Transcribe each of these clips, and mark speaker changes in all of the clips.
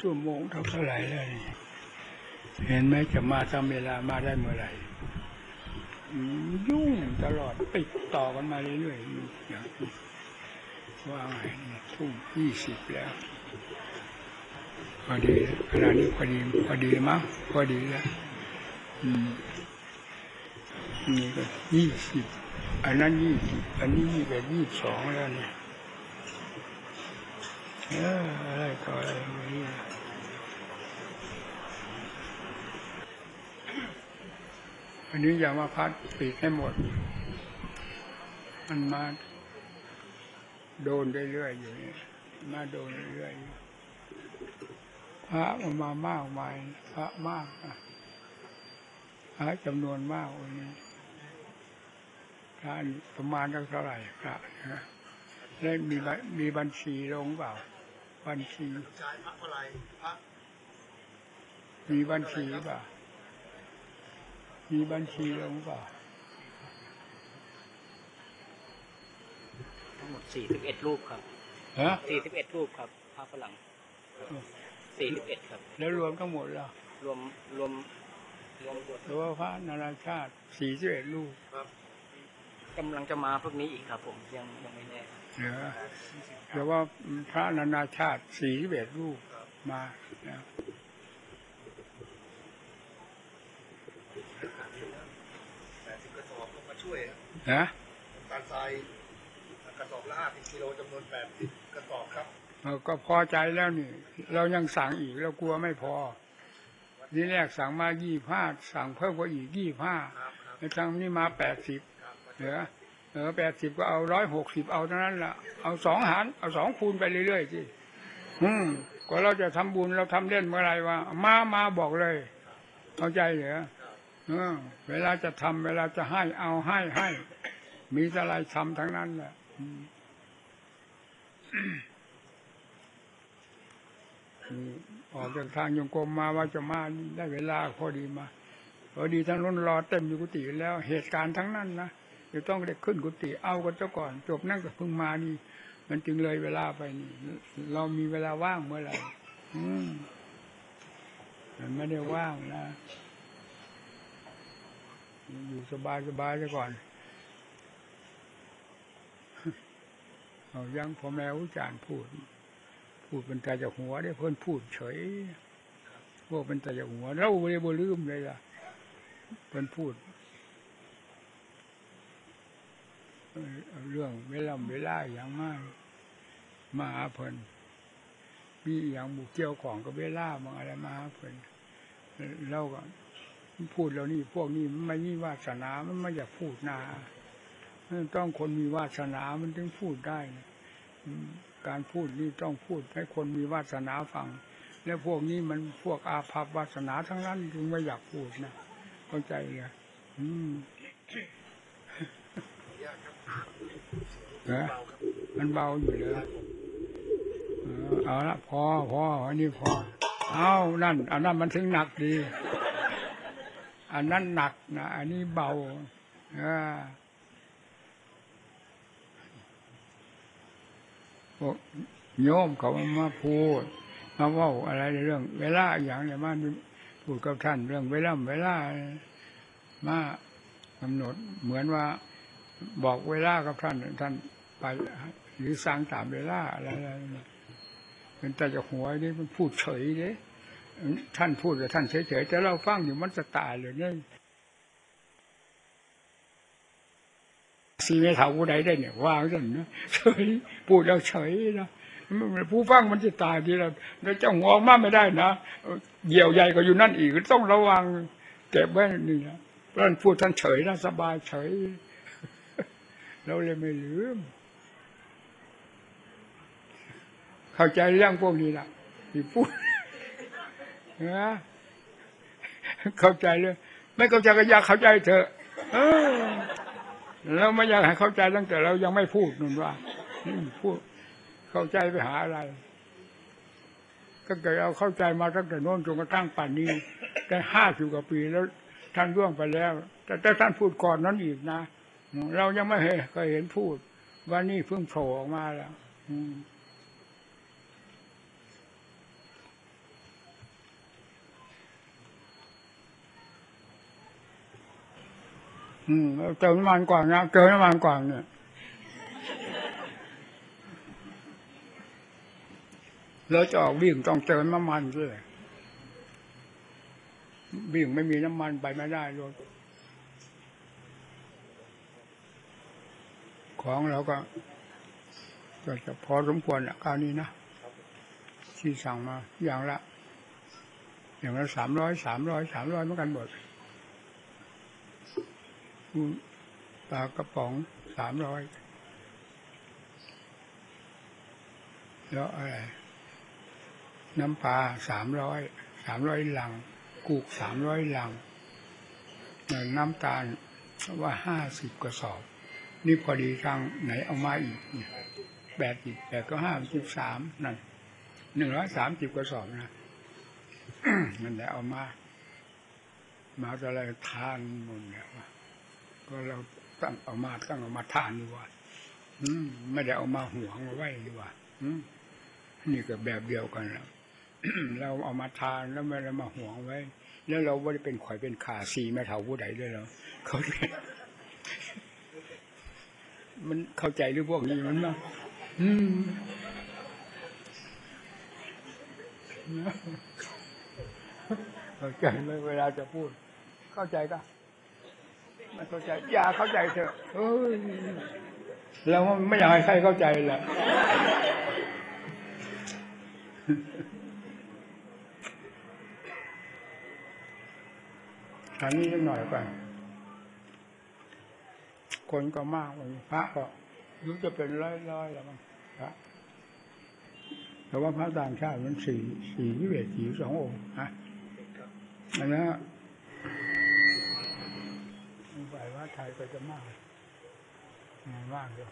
Speaker 1: ชั่วโมงเท่าเท่าไหร่แล้วนี่เห็นไหมจะมาตามเวลามาได้เมื่อไหร่ยุ่งตลอดติดต่อกันมาเรื่อยๆอย่างนี้ว่าไงทุ่มยี่สิบแล้วพอดีขณะนี้พอดีพอดีมั้งพอดีแล้วนี่ก็ยี่สิบอันนั้นยี่สิบอันนี้ยี่สิบยี่สิบสองแล้วเนี่ยอออะไรต่ออะไร อย่างนี้อันนี้อย่ามาพัดปีกให้หมด มันมาโดนเรื่อยๆอยู่เนี่ยมาโดนเรื่อยๆอยู่พระมันมามากมายพระมากนะพระจำนวนมากวันนี้พระประมาณเท่าไหร่พระนะแล้วมีบัญมีบัญชีลงเปล่า บัญชี
Speaker 2: ชายพระอะไรพระ
Speaker 1: มีบัญชีเปล่า มีบัญชีลงเปล่า
Speaker 3: ทั้งหมด41รูปครับ
Speaker 1: ฮะ
Speaker 3: 41รูปครับพระฝรั่ง41ครับ
Speaker 1: แล้วรวมทั้งหมดแล้ว
Speaker 3: รวมรวมรวม
Speaker 1: หรือว่าพระนานาชาติสี่สิบเอ็ดลูก
Speaker 3: กำลังจะมาพวกนี้อีกครับ ผมยังยังไม่แน่
Speaker 1: เหลือหรือว่าพระนานาชาติสี่สิบเอ็ดลูกมานะ
Speaker 2: แปดสิบกระสอบลงมาช่ วยครับ
Speaker 1: ฮะ
Speaker 2: น้ำตาลทรายกระสอบละห้าสิบกิโลจำนวนแปดสิบกระสอบครับ
Speaker 1: เราก็พอใจแล้วนี่ เรายังสั่งอีกเรากลัวไม่พอนี่แรกสั่งมายี่ห้าสั่งเพิ่มกว่าอีกยี่ห้า
Speaker 2: ครับครับ
Speaker 1: แล้วทางนี้มาแปดสิบ
Speaker 2: ครับ
Speaker 1: เหลือเหลือแปดสิบก็เอาร้อยหกสิบเอาเท่านั้นละเอาสองหารเอาสองคูณไปเรื่อยๆสิอืมก็เราจะทำบุญเราทำเล่นเมื่อไหรวะมามาบอกเลย เข้าใจเหรอ เวลาจะทำเวลาจะให้เอาให้ให้ มีอะไรทำทั้งนั้นแหละออกจากทางยงกรมมาว่าจะมาได้เวลาพอดีมาพอดีทั้งรุ่นรอเต็มอยู่กุฏิแล้วเหตุการณ์ทั้งนั้นนะจะต้องได้ขึ้นกุฏิเอากันเจ้าก่อน จบนั่งกับเพิ่งมานี่ มันจึงเลยเวลาไปนี่ เรามีเวลาว่างเมื่อไหร่มันไม่ได้ว่างนะ อยู่สบายสบายซะก่อนเอายังพ่อแม่อุจารย์พูด พูดเป็นตาจากหัวได้เพิ่นพูดเฉยพวกเป็นตาจากหัวเราไม่ได้บลืมเลยล่ะเพิ่นพูดเรื่องเวลาเวลาอย่างมากมาหาเพิ่นมีอย่างบุกเกี่ยวของกับเวลาบางอะไรมาหาเพิ่นเราก็ พูดแล้วนี่พวกนี้ไม่มีวาสนา มันไม่อยากพูดนาต้องคนมีวาสนา มันถึงพูดได้นะการพูดนี่ต้องพูดให้คนมีวาสนาฟัง แล้วพวกนี้มันพวกอาภัพวาสนาทั้งนั้นจึงไม่อยากพูดนะเข้าใจเลยอืมนะมันเบาอยู่เลยเออเอาละพอพออันนี้พอ เอานั่นอันนั้นมันถึงหนักดี อันนั้นหนักนะอันนี้เบาพวกโยมเขามาพูดมาว่าอะไรเรื่อง เวลาอย่างเนี่ยมาพูดกับท่านเรื่องเวลาเวลามากำหนดเหมือนว่าบอกเวลากับท่านท่านไปหรือสร้างตามเวลาอะไรอะไรเป็นแต่จะหัวนี่มันพูดเฉยเลย ท่านพูดแต่ท่านเฉยๆแต่เราฟังอยู่มันจะตายเลยเนี่ยสีไม่เท่าผู้ใดได้เนี่ยวางกันนะเฉยพูดแล้วเฉยนะผู้ฟังมันจะตายทีละแล้วเจ้าหัวออกมาไม่ได้นะเหี่ยวใหญ่ก็อยู่นั่นอีกต้องระวังเก็บไว้นี่นะท่านพูดท่านเฉยนะสบายเฉยเราเลยไม่ลืม เข้าใจเรื่องพวกนี้ละที่พูด เข้าใจเลยไม่เข้าใจก็อยากเข้าใจเถอะเออเราไม่อยากให้เข้าใจตั้งแต่เรายังไม่พูดนุ่นว่าพูดเข้าใจไปหาอะไรก็เกิดเราเข้าใจมาตั้งแต่โน้นจนกระทั่งป่านนี้ได้ห้าสิบกว่าปีแล้วท่านร่วงไปแล้ว แต่แต่ท่านพูดก่อนนั้นอีกนะเรายังไม่เคยเห็นพูด ว่านี่เพิ่งโผล่ออกมาแล้ว อืม อืมเติมน้ำมันก่อนนะเติมน้ำมันก่อนเนี่ยแล้วจะออกวิ่งต้องเติมน้ำมันด้วยวิ่งไม่มีน้ำมันไปไม่ได้รถของเราก็ก็จะพอสมควรอะคราวนี้นะที่สั่งมาอย่างละ อย่างละสามร้อยสามร้อยสามร้อยเหมือนกันหมด ปลากระป๋องสามร้อยแล้วอะไร น้ำปลาสามร้อยสามร้อยลัง กูกสามร้อยลังน้ำตาลว่าห้าสิบกระสอบ นี่พอดีทางไหนเอามาอีกแปดสิบแปดก็ห้าสิบสามนั่นหนึ่งร้อยสามสิบกระสอบนะนั่นแหละเอามา มาอะไรทานหมดเนี่ย วะก็เราตั้งเอามาตั้งเอามาทานดีกว่าอืมไม่ได้เอามาหวงเอาไว้ดีกว่าอืมนี่ก็แบบเดียวกันแล้วเราเอามาทานแล้วไม่ได้มาหวงไว้ แล้วเราไม่ได้เป็นข่อยเป็นขาสีแม่เถาผู้ใดด้วยเราเขามันเข้าใจหรือพวกนี้มันมั้งอืมเข้าใจไหมเวลาจะพูด เข้าใจก็ เข้าใจ อย่าเข้าใจเถอะเราไม่อยากให้ใครเข้าใจแหละอันนี้นิดหน่อยก่อนคนก็มากวันนี้พระก็รู้จะเป็นร้อยๆแล้วมั้งพระแต่ว่าพระต่างชาติมันสี่สี่วิเวกสี่สององค์ฮะอันนั้นายว่าไทยก็จะมากมากเลย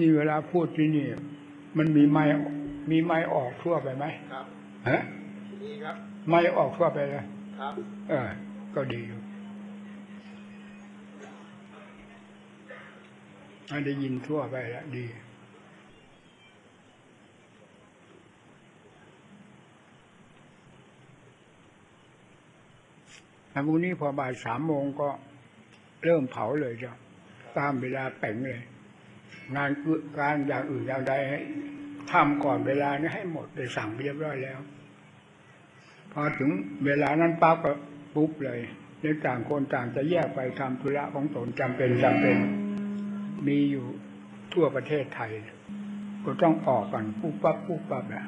Speaker 1: มีเวลาพูดที่นี่ มันมีไม้มีไม้ออกทั่วไปไหม
Speaker 2: ครับ
Speaker 1: ฮะ
Speaker 2: นี่ครับ
Speaker 1: ไม้ออกทั่วไปเลย
Speaker 2: ครับ
Speaker 1: เออ ก็ดีอยู่ให้ได้ยินทั่วไปแล้วดี แล้วพรุ่งนี้พอบ่ายสามโมงก็เริ่มเผาเลยจ้ะตามเวลาแป่งเลย งานการอย่างอื่นอย่างใดให้ทำก่อนเวลานี้ให้หมดเลยสั่งเรียบร้อยแล้ว พอถึงเวลานั้นปั๊บก็ปุ๊บเลยเดี๋ยวต่างคนต่างจะแยกไปทำธุระของตนจำเป็นจำเป็น มีอยู่ทั่วประเทศไทย ก็ต้องออกกันปุ๊บปั๊บปุ๊บปั๊บแหละ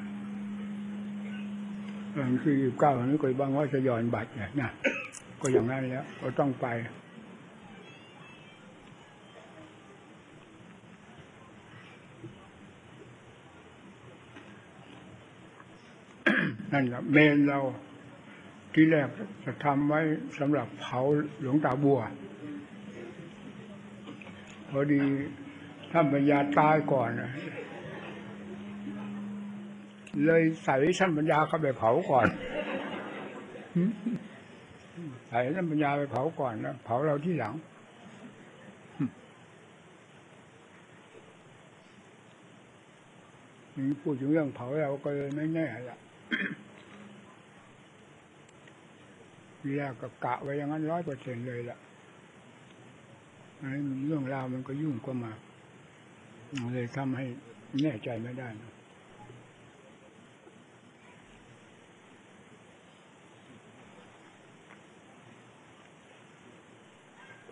Speaker 1: คือยี่สิบเก้านี้ก็บางว่าจะย้อนบัตรเนี่ยนะ ก็อย่างนั้นแล้ว ก็ต้องไป นั่นแหละเมนเราที่แรกจะทำไว้สำหรับเผาหลวงตาบัว พอดีท่านปัญญาตายก่อนเลยใส่ท่านปัญญาเข้าไปเผาก่อน ใส่ท่านปัญญาไปเผาก่อนนะเผาเราที่หลังนี่พูดถึงเรื่องเผาเราก็เลยไม่แน่ละทีแรกก็กะไว้อย่างนั้นร้อยเปอร์เซ็นเลยล่ะอันนี้เรื่องราวมันก็ยุ่งก็มา เลยทำให้แน่ใจไม่ได้นะ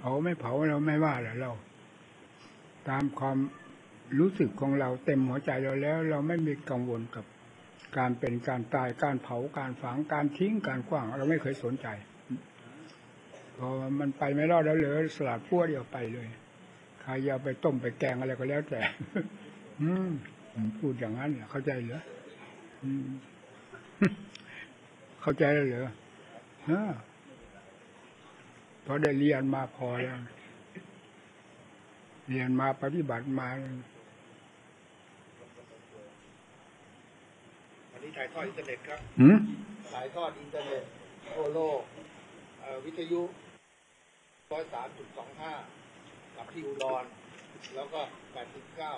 Speaker 1: าไม่เผาเราไม่ว่าแหละเรา ตามความรู้สึกของเราเต็มหัวใจเราแล้ว เราไม่มีกังวลกับการเป็นการตายการเผาการฝังการทิ้งการกว้าง เราไม่เคยสนใจพอมันไปไม่รอดแล้วเหลือสลัดพั่วเดียวไปเลยใครจะเอาไปต้มไปแกงอะไรก็แล้วแต่ อืมพูดอย่างนั้นเข้าใจเหรออืมเข้าใจแล้วเหรอฮะ พอได้เรียนมาพอแล้ว เรียนมาปฏิบัติมา
Speaker 2: อันนี้ถ่ายทอดอินเทอร์เน็ตครับ
Speaker 1: หืม
Speaker 2: ถ่ายทอดอินเทอร์เน็ตทั่วโลกเอ่อวิทยุร้อยสามจุดสองห้ากับที่อุดรแล้วก็แปดสิบเก้า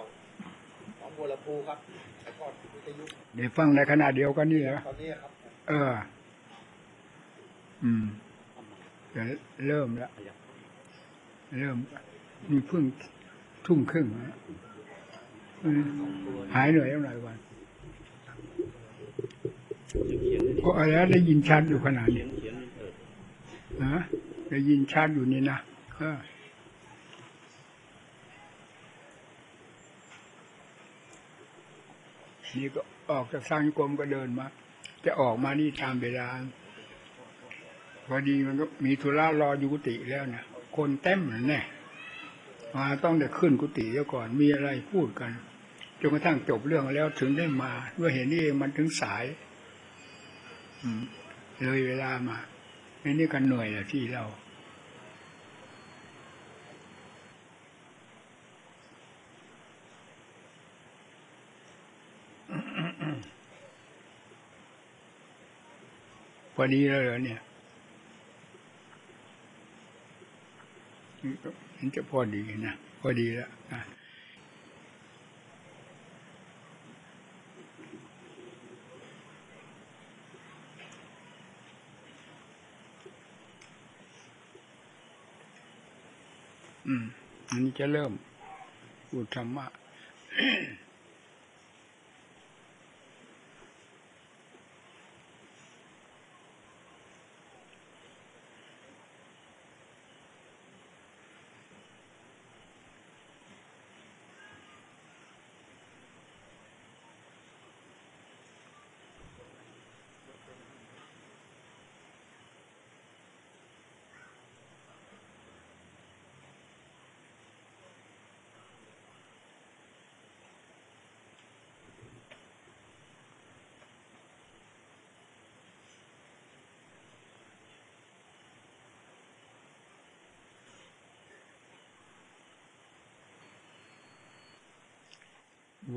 Speaker 2: หนองบัวลำภูครับถ่ายทอดวิทยุ
Speaker 1: เดี๋ยวฟังในขณะเดียวกันนี่เหรอ
Speaker 2: ตอนนี้ครับ
Speaker 1: เออ อืม จะเริ่มแล้วเริ่มมีเพิ่งทุ่มครึ่งนะหายเหนื่อยยังไงวัน
Speaker 3: เขียน
Speaker 1: ก็อะไรได้ยินชัดอยู่ขนาด
Speaker 3: เขีย
Speaker 1: นี้
Speaker 3: นเขียนเออ
Speaker 1: นะได้ยินชัดอยู่นี่นะเออนี่ก็ออกจากสร้างกรมก็เดินมา จะออกมานี่ตามเวลา พอดีมันก็มีธุระรออยู่กุฏิแล้วเนี่ยคนเต็มเลยเนี่ยมาต้องได้ขึ้นกุฏิเดี๋ยวก่อนมีอะไรพูดกันจนกระทั่งจบเรื่องแล้วถึงได้มาด้วยเห็นนี่เองมันถึงสายอืเลยเวลามาไอ้นี่กันเหนื่อยอะที่เราพอดีแล้วเหรอเนี่ย มันจะพอดีนะพอดีแล้วนะอืมอันนี้จะเริ่มพูดธรรมะ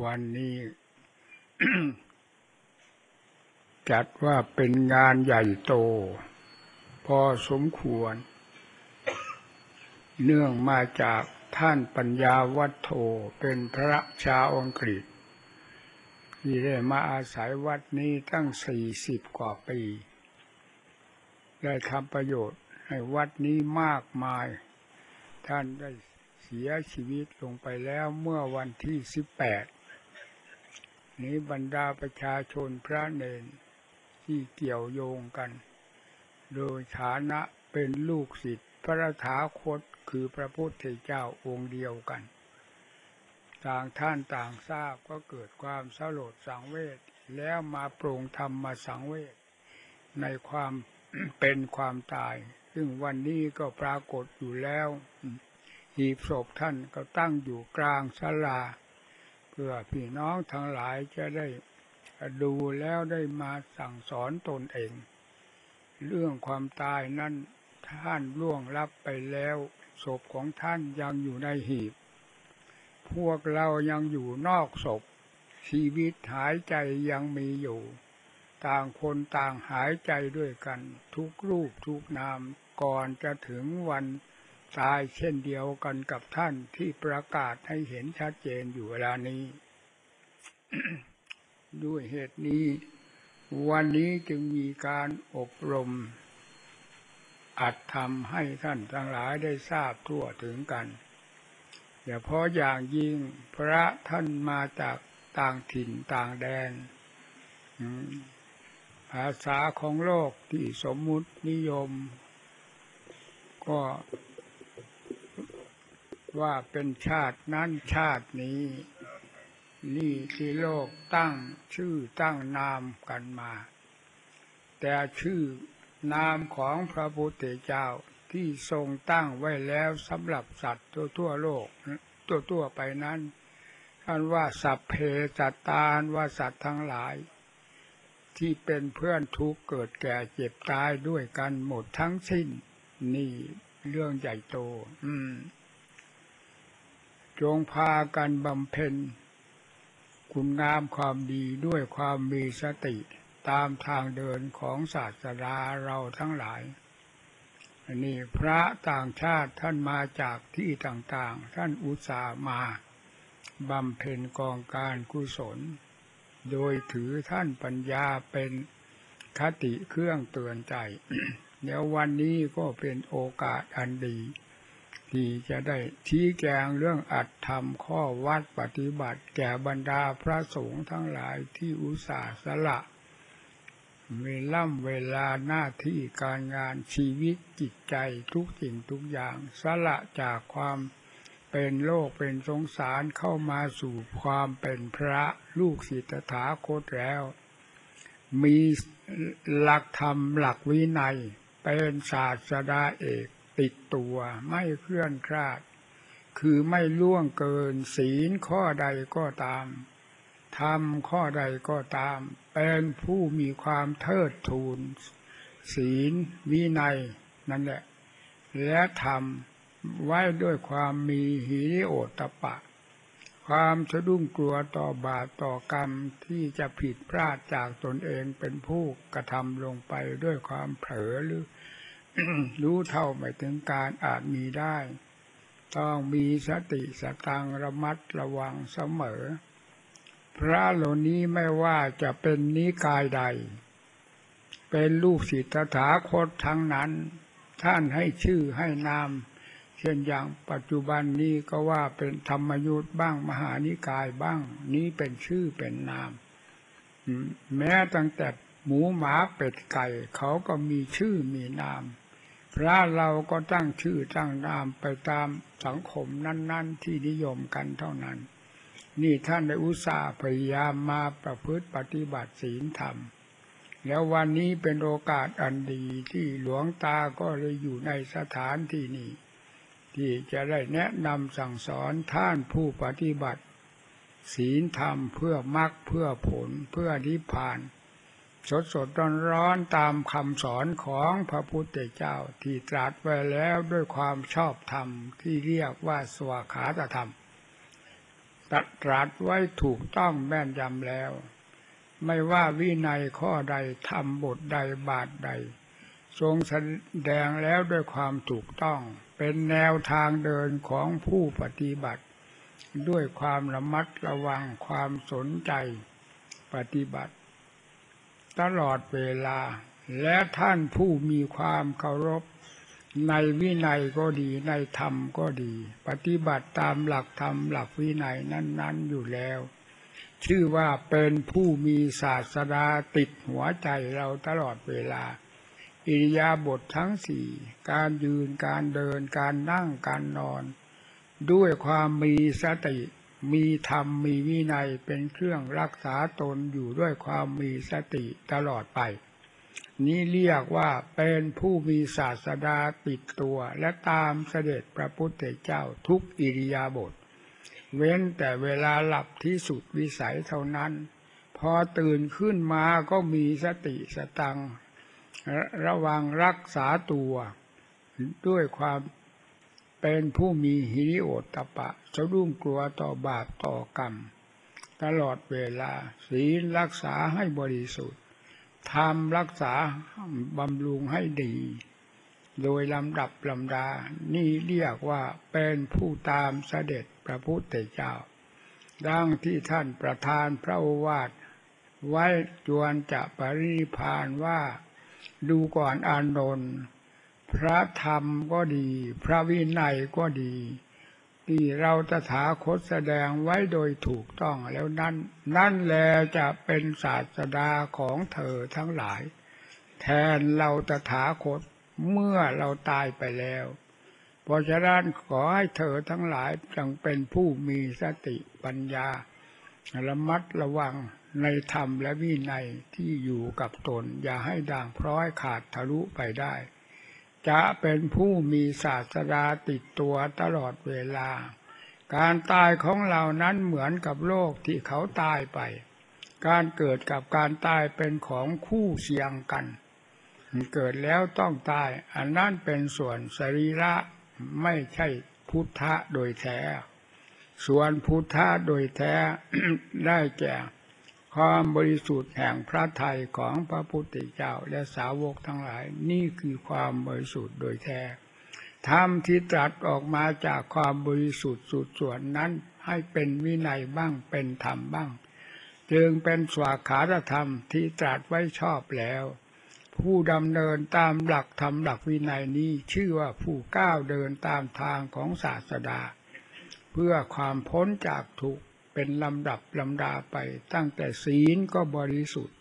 Speaker 1: วันนี้ จัดว่าเป็นงานใหญ่โต พอสมควร เนื่องมาจากท่านปัญญาวัฒโธเป็นพระชาวอังกฤษที่ได้มาอาศัยวัดนี้ตั้งสี่สิบกว่าปี ได้ทำประโยชน์ให้วัดนี้มากมาย ท่านได้เสียชีวิตลงไปแล้วเมื่อวันที่สิบแปด นี้บรรดาประชาชนพระเนนที่เกี่ยวโยงกัน โดยฐานะเป็นลูกศิษย์พระถาคตคือพระพุทธเจ้าองค์เดียวกัน ต่างท่านต่างทราบก็เกิดความสลดสังเวชแล้วมาปรงธรรมมาสังเวชในความเป็นความตาย ซึ่งวันนี้ก็ปรากฏอยู่แล้วหีบศพท่านก็ตั้งอยู่กลางศาลา เพื่อพี่น้องทั้งหลายจะได้ดูแล้วได้มาสั่งสอนตนเอง เรื่องความตายนั้นท่านล่วงลับไปแล้วศพของท่านยังอยู่ในหีบ พวกเรายังอยู่นอกศพ ชีวิตหายใจยังมีอยู่ ต่างคนต่างหายใจด้วยกัน ทุกรูปทุกนามก่อนจะถึงวัน ตายเช่นเดียวกันกับท่านที่ประกาศให้เห็นชัดเจนอยู่เวลานี้ ด้วยเหตุนี้ วันนี้จึงมีการอบรม อัดทำให้ท่านทั้งหลายได้ทราบทั่วถึงกันอย่าเพราะอย่างยิ่งพระท่านมาจากต่างถิ่นต่างแดนภาษาของโลกที่สมมุตินิยม ก็ ว่าเป็นชาตินั้นชาตินี้ นี่ที่โลกตั้งชื่อตั้งนามกันมา แต่ชื่อนามของพระพุทธเจ้าที่ทรงตั้งไว้แล้วสำหรับสัตว์ทั่วทั่วโลกตัวตัวไปนั้นท่านว่าสัพเพสัตตานว่าสัตว์ทั้งหลาย ที่เป็นเพื่อนทุกเกิดแก่เจ็บตายด้วยกันหมดทั้งสิ้น นี่เรื่องใหญ่โต อืม จงพากันบำเพ็ญ คุณงามความดีด้วยความมีสติตามทางเดินของศาสดาเราทั้งหลายอันนี้พระต่างชาติท่านมาจากที่ต่างๆ ท่านอุตส่าห์มาบำเพ็ญกองการกุศล โดยถือท่านปัญญาเป็นคติเครื่องเตือนใจ เดี๋ยววันนี้ก็เป็นโอกาสอันดี ที่จะได้ชี้แจงเรื่องอัดธรรมข้อวัดปฏิบัติ แก่บรรดาพระสงฆ์ทั้งหลายที่อุตส่าห์สละเวล่ำเวลาหน้าที่การงานชีวิตจิตใจทุกสิ่งทุกอย่าง สละจากความเป็นโลกเป็นสงสารเข้ามาสู่ความเป็นพระลูกศิษย์ตถาคตแล้ว มีหลักธรรมหลักวินัย เป็นศาสดาเอก ติดตัวไม่เคลื่อนคลาด คือไม่ล่วงเกินศีลข้อใดก็ตามทำข้อใดก็ตาม เป็นผู้มีความเทิดทูน ศีลวินัยนั่นแหละ และทำไว้ด้วยความมีหิริโอตปปะความสะดุ้งกลัวต่อบาปต่อกรรมที่จะผิดพลาดจากตนเองเป็นผู้กระทำลงไปด้วยความเผลอหรือ รู้เท่าไม่ถึงการอาจมีได้ ต้องมีสติสตังระมัดระวังเสมอ พระเหล่านี้ไม่ว่าจะเป็นนิกายใด เป็นลูกศิษย์ตถาคตทั้งนั้น ท่านให้ชื่อให้นาม เช่นอย่างปัจจุบันนี้ก็ว่าเป็นธรรมยุทธ์บ้างมหานิกายบ้าง นี้เป็นชื่อเป็นนามอืมแม้ตั้งแต่หมูหมาเป็ดไก่ เขาก็มีชื่อมีนาม พระเราก็ตั้งชื่อตั้งนามไปตามสังคมนั้น ๆ ที่นิยมกันเท่านั้น นี่ท่านได้อุตส่าห์พยายามมาประพฤติปฏิบัติศีลธรรม แล้ววันนี้เป็นโอกาสอันดีที่หลวงตาก็เลยอยู่ในสถานที่นี้ ที่จะได้แนะนำสั่งสอนท่านผู้ปฏิบัติ ศีลธรรมเพื่อมรรคเพื่อผลเพื่อนิพพาน สดสดร้อนร้อนตามคำสอนของพระพุทธเจ้าที่ตรัสไว้แล้วด้วยความชอบธรรมที่เรียกว่าสวากขาตธรรมตรัสไว้ถูกต้องแม่นยำแล้ว ไม่ว่าวินัยข้อใดทำบทใดบาทใด ทรงแสดงแล้วด้วยความถูกต้อง เป็นแนวทางเดินของผู้ปฏิบัติ ด้วยความระมัดระวังความสนใจปฏิบัติ ตลอดเวลา และท่านผู้มีความเคารพ ในวินัยก็ดีในธรรมก็ดี ปฏิบัติตามหลักธรรมหลักวินัยนั้น ๆอยู่แล้ว ชื่อว่าเป็นผู้มีศาสดาติดหัวใจเราตลอดเวลา อิริยาบถททั้งสี่การยืนการเดินการนั่งการนอน ด้วยความมีสติ มีธรรมมีวินัยเป็นเครื่องรักษาตนอยู่ด้วยความมีสติตลอดไป นี้เรียกว่าเป็นผู้มีศาสดาติดตัวและตามเสด็จพระพุทธเจ้าทุกอิริยาบถเว้นแต่เวลาหลับที่สุดวิสัยเท่านั้น พอตื่นขึ้นมาก็มีสติสตัง ระวังรักษาตัวด้วยความ เป็นผู้มีหิริโอตตปปะสะดุ้งกลัวต่อบาปต่อกรรม ตลอดเวลา ศีลรักษาให้บริสุทธิ์ธรรมรักษาบำรุงให้ดี โดยลำดับลำดา นี่เรียกว่าเป็นผู้ตามเสด็จพระพุทธเจ้า ดังที่ท่านประธานพระโอวาทไว้จวนจะปรินิพพานว่า ดูก่อนอานนท์ พระธรรมก็ดี พระวินัยก็ดีที่เราตถาคตแสดงไว้โดยถูกต้องแล้วนั่นนั่นแลจะเป็นศาสดาของเธอทั้งหลาย แทนเราตถาคตเมื่อเราตายไปแล้ว เพราะฉะนั้นขอให้เธอทั้งหลายจงเป็นผู้มีสติปัญญา ระมัดระวังในธรรมและวินัยที่อยู่กับตน อย่าให้ด่างพร้อยขาดทะลุไปได้ จะเป็นผู้มีศาสดาติดตัวตลอดเวลา การตายของเรานั้นเหมือนกับโลกที่เขาตายไป การเกิดกับการตายเป็นของคู่เสียงกัน เกิดแล้วต้องตาย อันนั้นเป็นส่วนสรีระไม่ใช่พุทธะโดยแท้ ส่วนพุทธะโดยแท้ได้แก่ ความบริสุทธิ์แห่งพระทัยของพระพุทธเจ้าและสาวกทั้งหลาย นี่คือความบริสุทธิ์โดยแท้ธรรมที่ตรัสออกมาจากความบริสุทธิ์สุดส่วนนั้นให้เป็นวินัยบ้างเป็นธรรมบ้าง จึงเป็นสวากขาธรรมที่ตรัสไว้ชอบแล้ว ผู้ดำเนินตามหลักธรรมหลักวินัยนี้ชื่อว่าผู้ก้าวเดินตามทางของศาสดา เพื่อความพ้นจากทุกข์ เป็นลำดับลำดาไป ตั้งแต่ศีลก็บริสุทธิ์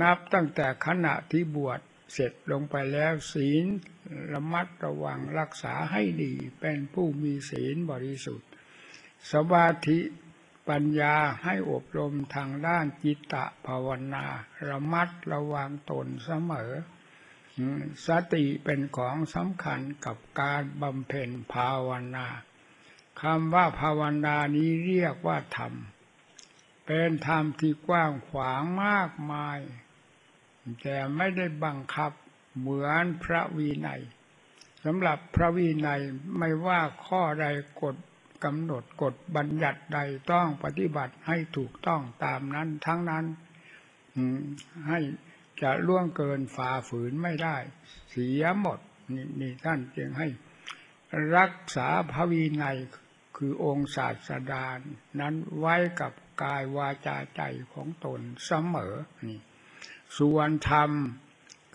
Speaker 1: นับตั้งแต่ขณะที่บวชเสร็จลงไปแล้วศีลระมัดระวังรักษาให้ดี เป็นผู้มีศีลบริสุทธิ์ สมาธิปัญญาให้อบรมทางด้านจิตตะภาวนา ระมัดระวังตนเสมอ สติเป็นของสำคัญกับการบำเพ็ญภาวนา คำว่าภาวนานี้เรียกว่าธรรม เป็นธรรมที่กว้างขวางมากมาย แต่ไม่ได้บังคับเหมือนพระวินัยสำหรับพระวินัยไม่ว่าข้อใดกฎกำหนดกฎบัญญัติใดต้องปฏิบัติให้ถูกต้องตามนั้นทั้งนั้นให้จะล่วงเกินฝ่าฝืนไม่ได้ เสียหมดนี่นี่ท่านจึงให้รักษาพระวินัย คือองค์ศาสดานั้นไว้กับกายวาจาใจของตนเสมอนี่ส่วนธรรม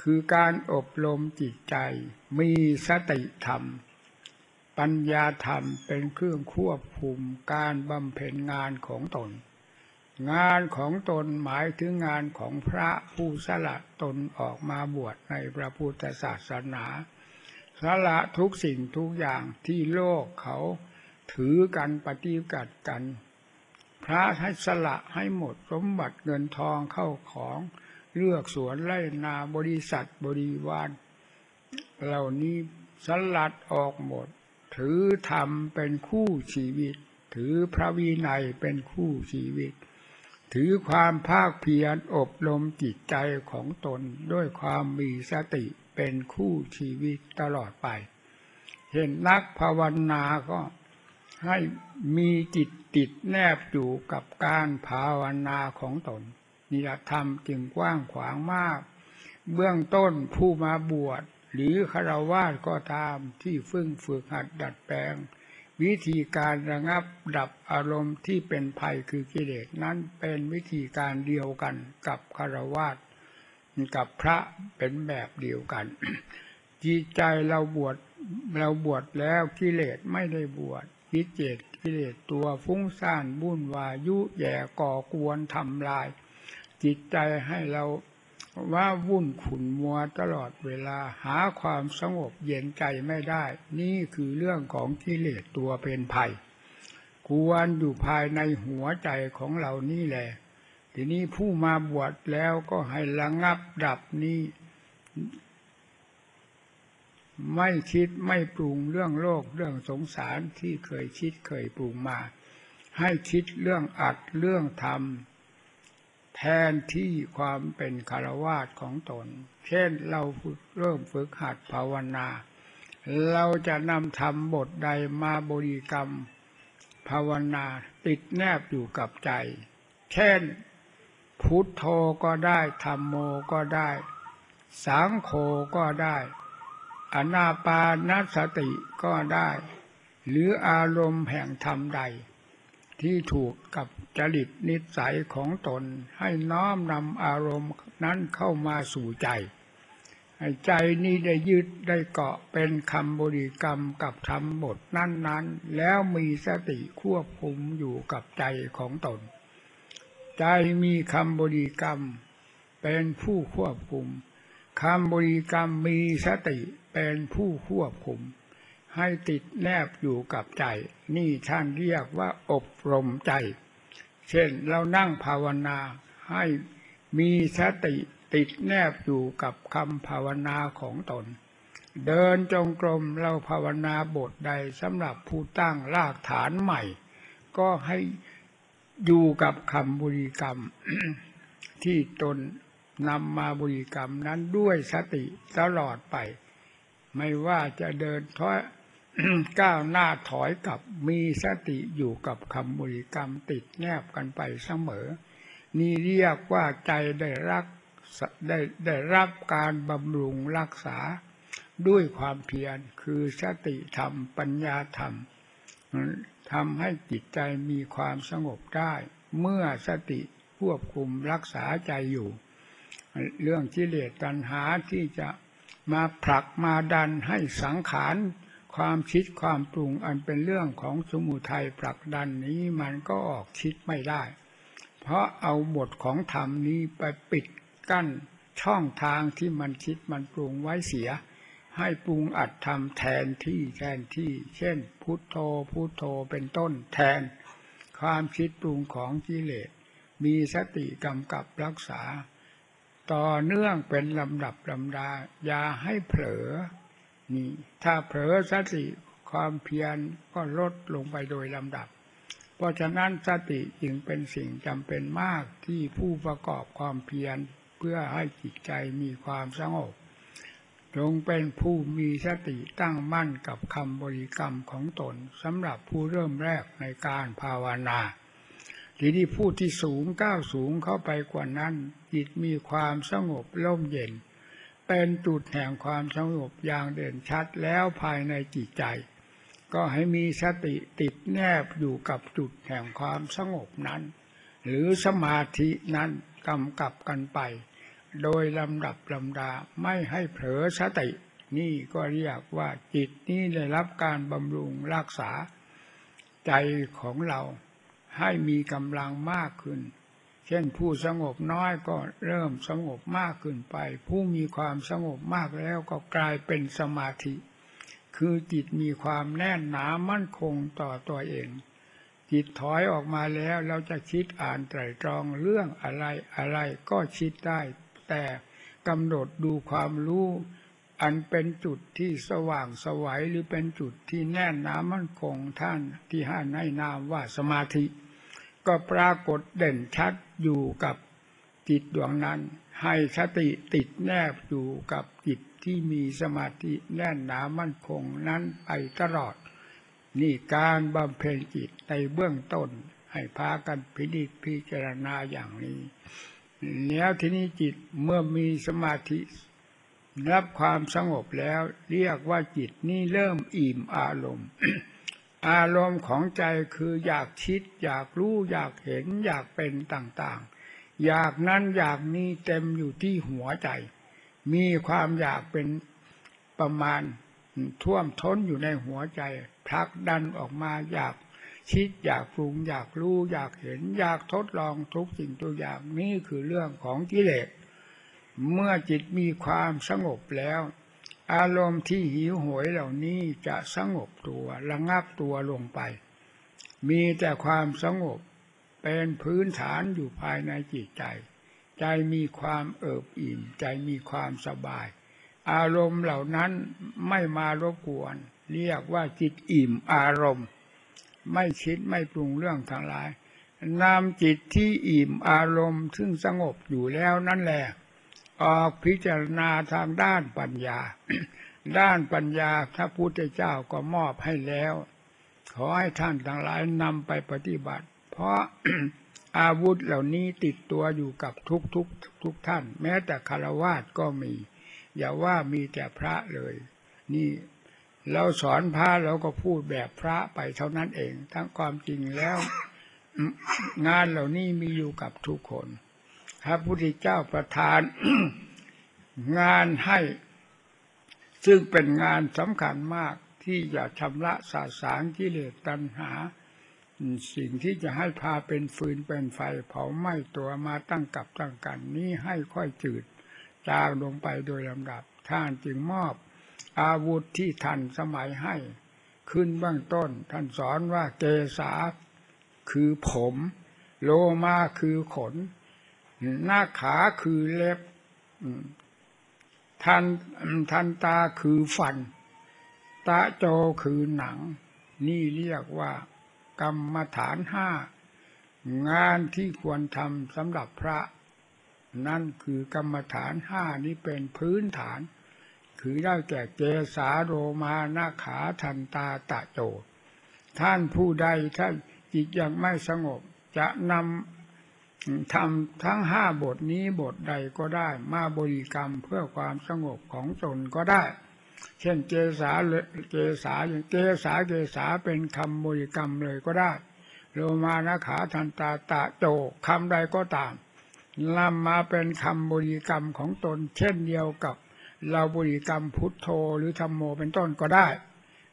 Speaker 1: คือการอบรมจิตใจ มีสติธรรม ปัญญาธรรมเป็นเครื่องควบคุมการบำเพ็ญงานของตน งานของตนหมายถึงงานของพระผู้สละตนออกมาบวชในพระพุทธศาสนาสละทุกสิ่งทุกอย่างที่โลกเขา ถือกันปฏิกัดกัน พระให้สละให้หมดสมบัติเงินทองเข้าของเลือกสวนไร่นาบริษัทบริวารเหล่านี้สลัดออกหมด ถือธรรมเป็นคู่ชีวิต ถือพระวินัยเป็นคู่ชีวิต ถือความภาคเพียรอบรมจิตใจของตนด้วยความมีสติเป็นคู่ชีวิตตลอดไป เห็นนักภาวนาก็ ให้มีจิตติดแนบอยู่กับการภาวนาของตนนิรธรรมจึงกว้างขวางมาก เบื้องต้นผู้มาบวชหรือคารวาสก็ตามที่ฝึ่งฝึกหัดดัดแปลง วิธีการระงับดับอารมณ์ที่เป็นภัยคือกิเลสนั้นเป็นวิธีการเดียวกันกับคารวาสกับพระเป็นแบบเดียวกันจิตใจเราบวชเราบวชแล้วกิเลสไม่ได้บวช กิเลสกิเลสตัวฟุ้งซ่านวุ่นวายยุแย่ก่อกวนทำลาย จิตใจให้เราว่าวุ่นขุนมัวตลอดเวลาหาความสงบเย็นใจไม่ได้ นี่คือเรื่องของกิเลสตัวเป็นภัย ควรอยู่ภายในหัวใจของเรานี่แหละ ทีนี้ผู้มาบวชแล้วก็ให้ระงับดับนี้ ไม่คิดไม่ปรุงเรื่องโลกเรื่องสงสารที่เคยคิดเคยปรุงมา ให้คิดเรื่องอัดเรื่องทำแทนที่ความเป็นคารวาสของตน เช่นเราฝึกเริ่มฝึกหัดภาวนา เราจะนำธรรมบทใดมาบริกรรม ภาวนาติดแนบอยู่กับใจ เช่น พุทโธก็ได้ธรรมโมก็ได้ สังโฆก็ได้ อนาปานสติก็ได้ หรืออารมณ์แห่งธรรมใด ที่ถูกกับจริตนิสัยของตนให้น้อมนำอารมณ์นั้นเข้ามาสู่ใจให้ใจนี้ได้ยึดได้เกาะเป็นคำบริกรรมกับธรรมบทนั้นๆ แล้วมีสติควบคุมอยู่กับใจของตน ใจมีคำบริกรรมเป็นผู้ควบคุมคำบริกรรมมีสติ เป็นผู้ควบคุม ให้ติดแนบอยู่กับใจ นี่ท่านเรียกว่าอบรมใจ เช่นเรานั่งภาวนาให้มีสติติดแนบอยู่กับคำภาวนาของตน เดินจงกรมเราภาวนาบทใดสำหรับผู้ตั้งรากฐานใหม่ ก็ให้อยู่กับคำบุริกรรม ที่ตนนำมาบุริกรรมนั้นด้วยสติตลอดไป ไม่ว่าจะเดินถอยก้าวหน้าถอยกลับมีสติอยู่กับคำบริกรรมติดแนบกันไปเสมอ นี่เรียกว่าใจได้รักได้ได้รับการบำรุงรักษาด้วยความเพียรคือสติธรรมปัญญาธรรมทำให้จิตใจมีความสงบได้ เมื่อสติควบคุมรักษาใจอยู่ เรื่องกิเลสตัณหาที่จะ มาผลักมาดันให้สังขารความคิดความปรุงอันเป็นเรื่องของสมุทัยผลักดันนี้มันก็ออกคิดไม่ได้ เพราะเอาบทของธรรมนี้ไปปิดกั้นช่องทางที่มันคิดมันปรุงไว้เสีย ให้ปรุงอัดทำแทนที่แทนที่ เช่น พุทโธพุทโธเป็นต้นแทน ความคิดปรุงของกิเลสมีสติกำกับรักษา ต่อเนื่องเป็นลำดับลำดา อย่าให้เผลอ นี่ ถ้าเผลอสติความเพียรก็ลดลงไปโดยลำดับ เพราะฉะนั้นสติจึงเป็นสิ่งจำเป็นมากที่ผู้ประกอบความเพียรเพื่อให้จิตใจมีความสงบจงเป็นผู้มีสติตั้งมั่นกับคำบริกรรมของตนสำหรับผู้เริ่มแรกในการภาวนา ทีนี้ผู้ที่สูงก้าวสูงเข้าไปกว่านั้น จิตมีความสงบร่มเย็น เป็นจุดแห่งความสงบอย่างเด่นชัดแล้วภายในจิตใจ ก็ให้มีสติติดแนบอยู่กับจุดแห่งความสงบนั้น หรือสมาธินั้นกำกับกันไป โดยลำดับลำดาไม่ให้เผลอสติ นี่ก็เรียกว่าจิตนี้ได้รับการบำรุงรักษาใจของเราให้มีกำลังมากขึ้น เช่นผู้สงบน้อยก็เริ่มสงบมากขึ้นไป ผู้มีความสงบมากแล้วก็กลายเป็นสมาธิ คือจิตมีความแน่นหนามั่นคงต่อตัวเอง จิตถอยออกมาแล้วเราจะคิดอ่านไตรตรองเรื่องอะไรอะไรก็คิดได้ แต่กำหนดดูความรู้อันเป็นจุดที่สว่างสวัยหรือเป็นจุดที่แน่นหนามั่นคงท่านที่ห้านให้นามว่าสมาธิ ก็ปรากฏเด่นชัดอยู่กับจิตดวงนั้น ให้สติติดแนบอยู่กับจิตที่มีสมาธิแน่นหนามั่นคงนั้นไปตลอด นี่การบำเพ็ญจิตในเบื้องต้น ให้พากันพิจิตพิจารณาอย่างนี้แล้วทีนี้จิตเมื่อมีสมาธิรับความสงบแล้ว เรียกว่าจิตนี่เริ่มอิ่มอารมณ์ อารมณ์ของใจคืออยากคิด อยากรู้อยากเห็นอยากเป็นต่างๆ อยากนั้นอยากนี้เต็มอยู่ที่หัวใจ มีความอยากเป็นประมาณท่วมท้นอยู่ในหัวใจผลักดันออกมาอยากคิดอยากปรุงอยากรู้อยากเห็น อยากทดลองทุกสิ่งตัวอย่างนี่คือเรื่องของกิเลสเมื่อจิตมีความสงบแล้ว อารมณ์ที่หิวโหยเหล่านี้จะสงบตัวระงับตัวลงไป มีแต่ความสงบเป็นพื้นฐานอยู่ภายในจิตใจ ใจมีความเอิบอิ่ม ใจมีความสบาย อารมณ์เหล่านั้นไม่มารบกวน เรียกว่าจิตอิ่มอารมณ์ ไม่คิดไม่ปรุงเรื่องทั้งหลายนำจิตที่อิ่มอารมณ์ซึ่งสงบอยู่แล้วนั่นแหละ ออกพิจารณาทางด้านปัญญา ด้านปัญญาพระพุทธเจ้าก็มอบให้แล้ว ขอให้ท่านทั้งหลายนำไปปฏิบัติ เพราะอาวุธเหล่านี้ติดตัวอยู่กับทุกทุกทุกท่าน แม้แต่คารวาสก็มี อย่าว่ามีแต่พระเลย นี่เราสอนพระเราก็พูดแบบพระไปเท่านั้นเอง ทั้งความจริงแล้ว งานเหล่านี้มีอยู่กับทุกคน ระพุทธเจ้าประทาน งานให้ ซึ่งเป็นงานสำคัญมากที่จะชำระสาสางกิเลสตัณหา สิ่งที่จะให้พาเป็นฟืนเป็นไฟเผาไหม้ตัวมาตั้งกับตั้งกันนี้ให้ค่อยจืด จางลงไปโดยลำดับ ท่านจึงมอบ อาวุธที่ทันสมัยให้ ขึ้นเบื้องต้น ท่านสอนว่าเกษาคือผม โลมาคือขน หน้าขาคือเล็บทันทันตาคือฟัน ตาโจคือหนัง นี่เรียกว่า กรรมฐานห้างานที่ควรทำสำหรับพระ นั่นคือกรรมฐานห้านี้เป็นพื้นฐาน คือได้แก่เกสาโรมานาขาทันตาตะโจ ท่านผู้ใดท่านจิตยังไม่สงบ จะนำ ทำทั้งห้าบทนี้บทใดก็ได้มาบริกรรมเพื่อความสงบของตนก็ได้ เช่นเกสาเกสาอย่างเกสาเกสาเป็นคำบริกรรมเลยก็ได้โลมานะขาทันตาตะโจคำใดก็ตามนำมาเป็นคำบริกรรมของตน เช่นเดียวกับเราบริกรรมพุทโธหรือธรรมโมเป็นต้นก็ได้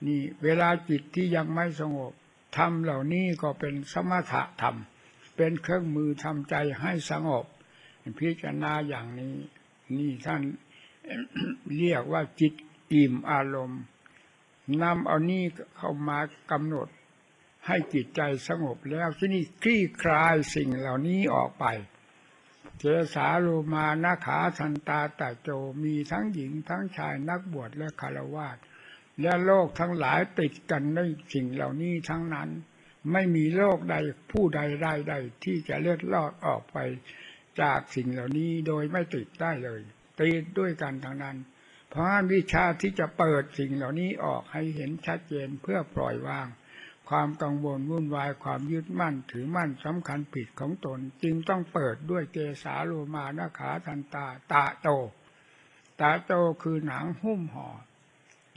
Speaker 1: นี่เวลาจิตที่ยังไม่สงบธรรมเหล่านี้ก็เป็นสมถะธรรม เป็นเครื่องมือทำใจให้สงบ พิจารณาอย่างนี้ นี่ท่านเรียกว่าจิตอิ่มอารมณ์นำเอานี่เข้ามากำหนด ให้จิตใจสงบแล้วที่นี่คลี่คลายสิ่งเหล่านี้ออกไปเจสาโลมานาขาทันตาตะโจมีทั้งหญิงทั้งชายนักบวชและคารวาสและโลกทั้งหลายติดกันในสิ่งเหล่านี้ทั้งนั้น ไม่มีโลกใดผู้ใดรายใดที่จะเลือดลอดออกไปจากสิ่งเหล่านี้โดยไม่ติดได้เลยติดด้วยกันทั้งนั้น เพราะวิชาที่จะเปิดสิ่งเหล่านี้ออกให้เห็นชัดเจนเพื่อปล่อยวาง ความกังวลวุ่นวายความยึดมั่นถือมั่นสำคัญผิดของตน จึงต้องเปิดด้วยเกสาโลมานาขาทันตาตาโต ตาโตคือหนังหุ้มห่อ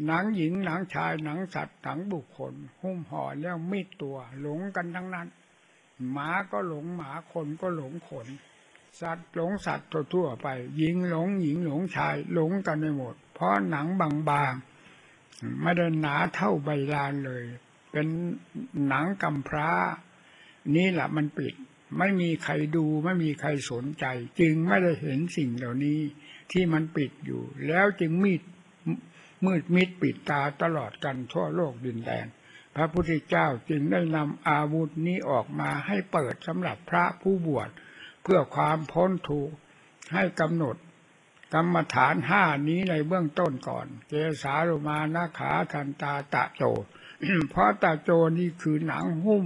Speaker 1: หนังหญิงหนังชายหนังสัตว์หนังบุคคล หุ้มห่อแล้วมิดตัว หลงกันทั้งนั้น หมาก็หลงหมาคนก็หลงขนสัตว์หลงสัตว์ทั่วไป หญิงหลงหญิงหลงชายหลงกันไปหมด เพราะหนังบางๆไม่ได้หนาเท่าใบลานเลย เป็นหนังกำพร้า นี่แหละมันปิด ไม่มีใครดูไม่มีใครสนใจ จึงไม่ได้เห็นสิ่งเหล่านี้ที่มันปิดอยู่ แล้วจึงมีด มืดมิดปิดตาตลอดกันทั่วโลกดินแดน พระพุทธเจ้าจึงได้นำอาวุธนี้ออกมาให้เปิดสำหรับพระผู้บวชเพื่อความพ้นทุกข์ให้กำหนดกรรมฐานห้านี้ในเบื้องต้นก่อนเจสาโรมานาขาทันตาตะโจ เพราะตาโจนี่คือหนังหุ้ม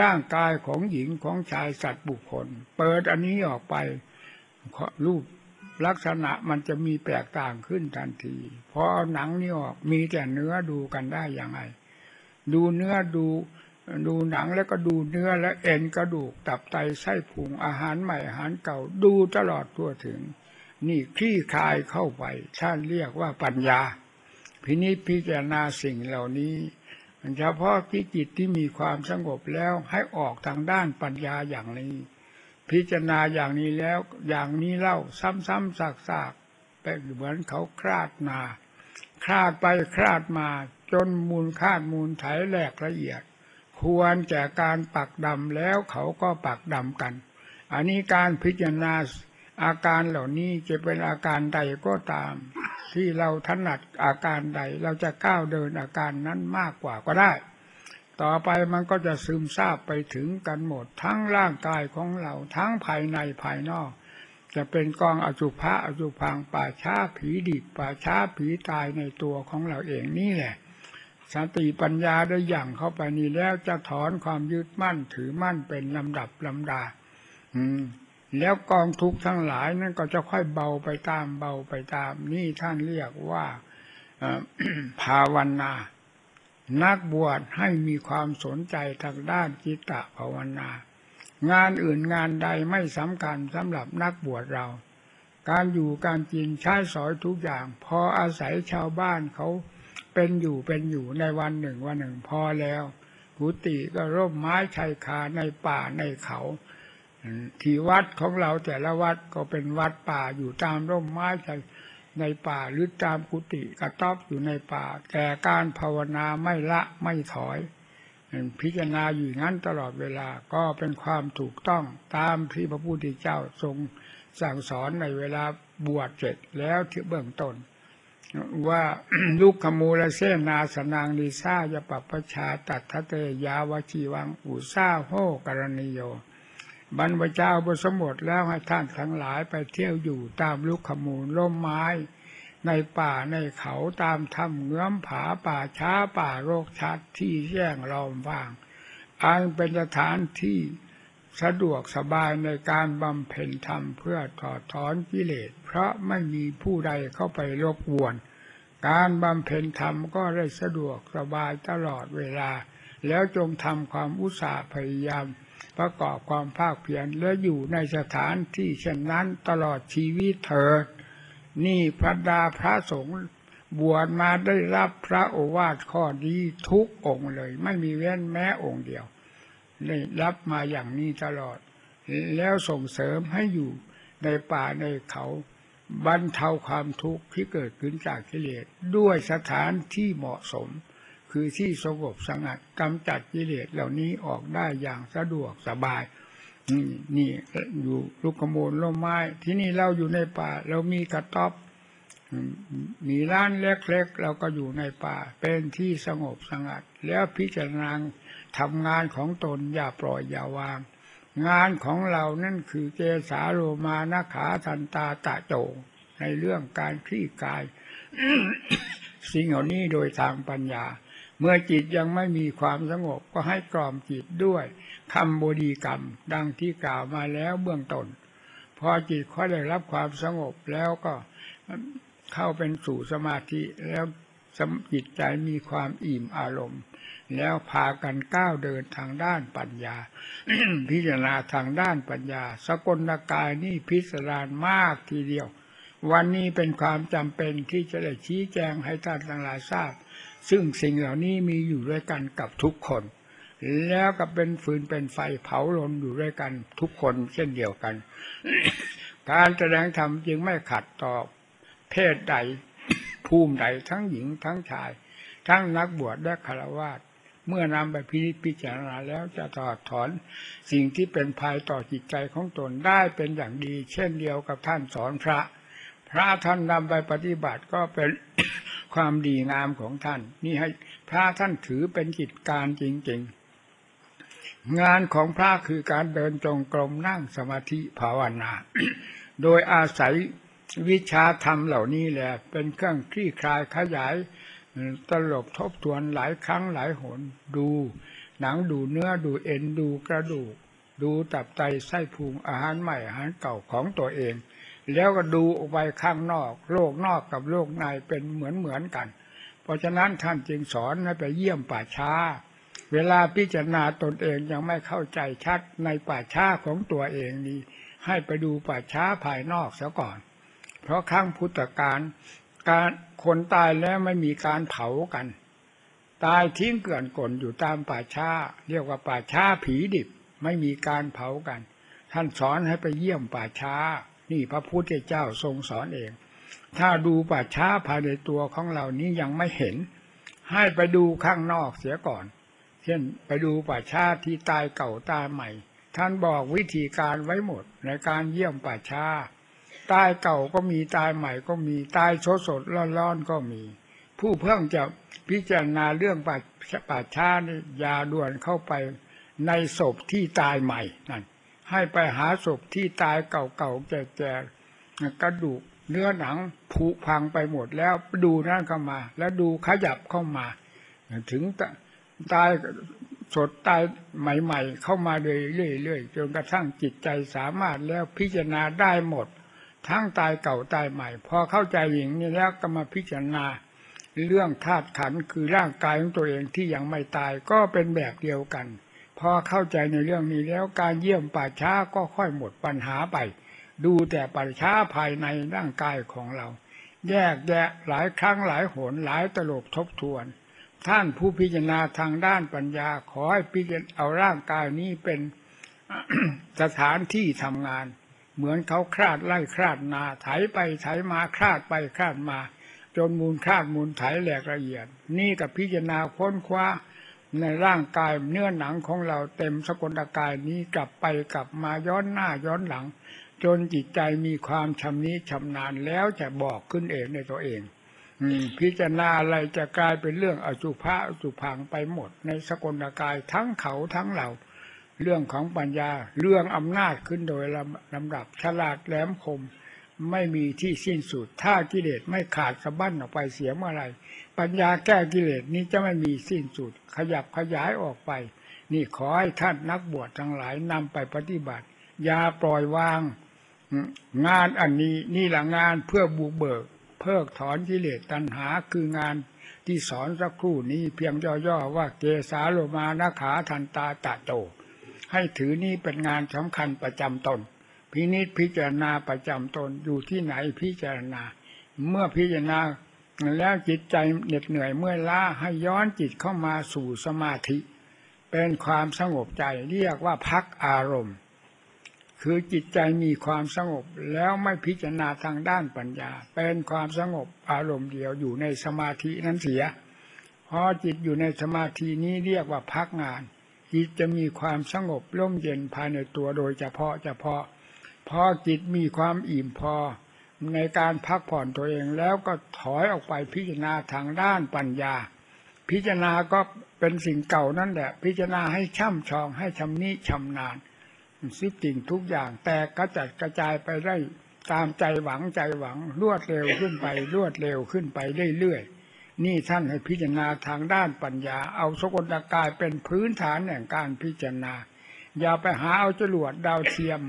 Speaker 1: ร่างกายของหญิงของชายสัตว์บุคคล เปิดอันนี้ออกไปรูป ลักษณะมันจะมีแตกต่างขึ้นทันทีพอเอาหนังนี่ออกมีแต่เนื้อดูกันได้อย่างไรดูเนื้อดู ดูหนังแล้วก็ดูเนื้อและเอ็นกระดูกตับไตไส้พุงอาหารใหม่อาหารเก่าดูตลอดทั่วถึง นี่คลี่คลายเข้าไปท่านเรียกว่าปัญญา พินิจพิจารณาสิ่งเหล่านี้เฉพาะที่จิตที่มีความสงบแล้วให้ออกทางด้านปัญญาอย่างนี้ พิจารณาอย่างนี้แล้วอย่างนี้เล่าซ้ำๆซากๆเป็นเหมือนเขาคลาดนาคลาดไปคลาดมา จนมูลคาดมูลไถแหลกละเอียด ควรแก่การปักดำแล้วเขาก็ปักดำกัน อันนี้การพิจารณาอาการเหล่านี้จะเป็นอาการใดก็ตาม ที่เราถนัดอาการใด เราจะก้าวเดินอาการนั้นมากกว่าก็ได้ ต่อไปมันก็จะซึมซาบไปถึงกันหมด ทั้งร่างกายของเราทั้งภายในภายนอก จะเป็นกองอจุภะอจุพังป่าช้าผีดิบป่าช้าผีตายในตัวของเราเองนี่แหละ สติปัญญาได้อย่างเข้าไปนี้แล้วจะถอนความยึดมั่นถือมั่นเป็นลำดับลำดา อืม แล้วกองทุกข์ทั้งหลายนั่นก็จะค่อยเบาไปตามเบาไปตาม นี่ท่านเรียกว่าภาวนา นักบวชให้มีความสนใจทางด้านจิตตภาวนา งานอื่นงานใดไม่สำคัญสำหรับนักบวชเรา การอยู่การกินใช้สอยทุกอย่าง พออาศัยชาวบ้านเขาเป็นอยู่เป็นอยู่ในวันหนึ่งวันหนึ่งพอแล้วกุฏิก็ร่มไม้ชายคาในป่าในเขาที่วัดของเราแต่ละวัดก็เป็นวัดป่าอยู่ตามร่มไม้ ในป่าหรือตามกุฏิกระต๊อบอยู่ในป่า แต่การภาวนาไม่ละไม่ถอย พิจารณาอยู่งั้นตลอดเวลาก็เป็นความถูกต้องตามที่พระพุทธเจ้าทรงสั่งสอนในเวลาบวชเสร็จแล้วที่เบื้องต้นว่าลูกขมูลเสนาสนางลิซายปปชาตัทเตยาวชีวังอุซาโหกรณิโย บรรพเจ้าบสมบทแล้วให้ท่านทั้งหลายไปเที่ยวอยู่ตามลูกขมูลร่มไม้ ในป่าในเขาตามถ้ำเงื้อมผาป่าช้าป่าโรคชัดที่แย่งรอมว่าง อันเป็นสถานที่สะดวกสบายในการบำเพ็ญธรรมเพื่อถอดถอนกิเลส เพราะไม่มีผู้ใดเข้าไปรบกวน การบำเพ็ญธรรมก็ได้สะดวกสบายตลอดเวลา แล้วจงทำความอุตสาห์พยายาม ประกอบความภาคเพียรและอยู่ในสถานที่เช่นนั้นตลอดชีวิตเถิด นี่พระดาพระสงฆ์บวชมาได้รับพระโอวาทข้อนี้ทุกองค์เลย ไม่มีเว้นแม้องค์เดียวได้รับมาอย่างนี้ตลอด แล้วส่งเสริมให้อยู่ในป่าในเขาบรรเทาความทุกข์ที่เกิดขึ้นจากกิเลสด้วยสถานที่เหมาะสม คือที่สงบสงัดกำจัดกิเลสเหล่านี้ออกได้อย่างสะดวกสบายนี่อยู่ลูกขโมลร่มไม้ ที่นี่เราอยู่ในป่า เรามีกระต๊อบมมีร้านเล็กๆเราก็อยู่ในป่า เป็นที่สงบสงัด แล้วพิจารณาทำงานของตนอย่าปล่อยอย่าวาง งานของเรานั่นคือเกสาโลมานาขาทันตาตะโจในเรื่องการคลี่กาย สิ่งเหล่านี้โดยทางปัญญา เมื่อจิตยังไม่มีความสงบก็ให้กล่อมจิตด้วยคำบูดีกรรม ดังที่กล่าวมาแล้วเบื้องต้นพอจิตเขาได้รับความสงบแล้วก็เข้าเป็นสู่สมาธิแล้วจิตใจมีความอิ่มอารมณ์ แล้วพากันก้าวเดินทางด้านปัญญา พิจารณาทางด้านปัญญา สกลกายนี่พิสดารมากทีเดียว วันนี้เป็นความจำเป็นที่จะได้ชี้แจงให้ท่านทั้งหลายทราบ ซึ่งสิ่งเหล่านี้มีอยู่ด้วยกันกับทุกคน แล้วก็เป็นฟืนเป็นไฟเผาลนอยู่ด้วยกันทุกคนเช่นเดียวกัน การแสดงธรรมจึงไม่ขัดต่อเพศใดภูมิใดทั้งหญิงทั้งชาย ทั้งนักบวชและฆราวาสเมื่อนำไปพินิจพิจารณาแล้วจะถอดถอน สิ่งที่เป็นภัยต่อจิตใจของตนได้เป็นอย่างดี เช่นเดียวกับท่านสอนพระ พระท่านนำไปปฏิบัติก็เป็น ความดีงามของท่าน นี่ให้พระท่านถือเป็นกิจการจริง ๆ งานของพระคือการเดินจงกรมนั่งสมาธิภาวนา โดยอาศัยวิชาธรรมเหล่านี้แหละ เป็นเครื่องคลี่คลายขยายตลบทบทวนหลายครั้งหลายหนดู หนังดูเนื้อดูเอ็นดูกระดูก ดูตับไตไส้พุงอาหารใหม่อาหารเก่าของตัวเอง แล้วก็ดูออกไปข้างนอก โลกนอกกับโลกในเป็นเหมือนเหมือนกัน เพราะฉะนั้นท่านจึงสอนให้ไปเยี่ยมป่าช้า เวลาพิจารณาตนเองยังไม่เข้าใจชัดในป่าช้าของตัวเองนี้ ให้ไปดูป่าช้าภายนอกซะก่อน เพราะครั้งพุทธกาลการคนตายแล้วไม่มีการเผากัน ตายทิ้งเกลื่อนกลนอยู่ตามป่าช้า เรียกว่าป่าช้าผีดิบไม่มีการเผากัน ท่านสอนให้ไปเยี่ยมป่าช้า นี่พระพุทธเจ้าทรงสอนเอง ถ้าดูป่าช้าภายในตัวของเรานี้ยังไม่เห็น ให้ไปดูข้างนอกเสียก่อน เช่นไปดูป่าช้าที่ตายเก่าตายใหม่ ท่านบอกวิธีการไว้หมดในการเยี่ยมป่าช้าตายเก่าก็มีตายใหม่ก็มีตายสดสดร้อนๆก็มี ผู้เพิ่งจะพิจารณาเรื่องป่าป่าช้านี่ยาด่วนเข้าไปในศพที่ตายใหม่นั่น ให้ไปหาศพที่ตายเก่าๆแก่ๆกระดูกเนื้อหนังผุพังไปหมดแล้วดูนั่นเข้ามา แล้วดูขยับเข้ามา ถึงตตายสดตายใหม่ ๆ เข้ามาเรื่อยๆจนกระทั่งจิตใจสามารถแล้วพิจารณาได้หมด ทั้งตายเก่าตายใหม่ พอเข้าใจอย่างนี้แล้วก็มาพิจารณา เรื่องธาตุขันคือร่างกายของตัวเองที่ยังไม่ตายก็เป็นแบบเดียวกัน พอเข้าใจในเรื่องนี้แล้วการเยี่ยมป่าช้าก็ค่อยหมดปัญหาไป ดูแต่ป่าช้าภายในร่างกายของเรา แยกแยะหลายครั้งหลายหนหลายตลบทบทวน ท่านผู้พิจารณาทางด้านปัญญาขอให้พิจารณาเอาร่างกายนี้เป็นสถานที่ทำงาน เหมือนเขาคลาดไล่คลาดนาไถไปไถมาคลาดไปคลาดมา จนมูลคลาดมูลไถแหลกละเอียด นี่กับพิจารณาค้นคว้า ในร่างกายเนื้อหนังของเราเต็มสกลกายนี้กลับไปกลับมาย้อนหน้าย้อนหลัง จนจิตใจมีความชำนิชำนาญแล้วจะบอกขึ้นเองในตัวเองอพิจารณาอะไรจะกลายเป็นเรื่องอสุภะอสุพังไปหมด ในสกลกายทั้งเขาทั้งเรา เรื่องของปัญญา เรื่องอำนาจขึ้นโดยลำลำดับฉลาดแหลมคม ไม่มีที่สิ้นสุด ถ้ากิเลสไม่ขาดสะบั้นออกไปเสียเมื่อไรปัญญาแก้กิเลสนี้จะไม่มีสิ้นสุด ขยับขยายออกไป นี่ขอให้ท่านนักบวชทั้งหลายนำไปปฏิบัติ อย่าปล่อยวาง งานอันนี้นี่แหละงานเพื่อบุกเบิก เพิกถอนกิเลสตัณหาคืองานที่สอนสักครู่นี้เพียงย่อๆว่าเกสาโลมานาขาทันตาตะโตให้ถือนี่เป็นงานสำคัญประจำตน พินิจพิจารณาประจำตนอยู่ที่ไหนพิจารณา เมื่อพิจารณาแล้วจิตใจเหน็ดเหนื่อยเมื่อยล้าให้ย้อนจิตเข้ามาสู่สมาธิ เป็นความสงบใจเรียกว่าพักอารมณ์ คือจิตใจมีความสงบแล้วไม่พิจารณาทางด้านปัญญา เป็นความสงบอารมณ์เดียวอยู่ในสมาธินั้นเสียพอจิตอยู่ในสมาธินี้เรียกว่าพักงาน จิตจะมีความสงบร่มเย็นภายในตัวโดยเฉพาะเฉพาะ พอจิตมีความอิ่มพอในการพักผ่อนตัวเองแล้วก็ถอยออกไปพิจารณาทางด้านปัญญา พิจารณาก็เป็นสิ่งเก่านั่นแหละ พิจารณาให้ช่ำชองให้ชำนิชำนาญซิบสิ่งทุกอย่างแต่กระจัดกระจายไปได้ตามใจหวังใจหวังรวดเร็วขึ้นไปรวดเร็วขึ้นไปเรื่อยๆนี่ท่านให้พิจารณาทางด้านปัญญา เอาสกุลกายเป็นพื้นฐานแห่งการพิจารณา อย่าไปหาเอาจรวดดาวเทียม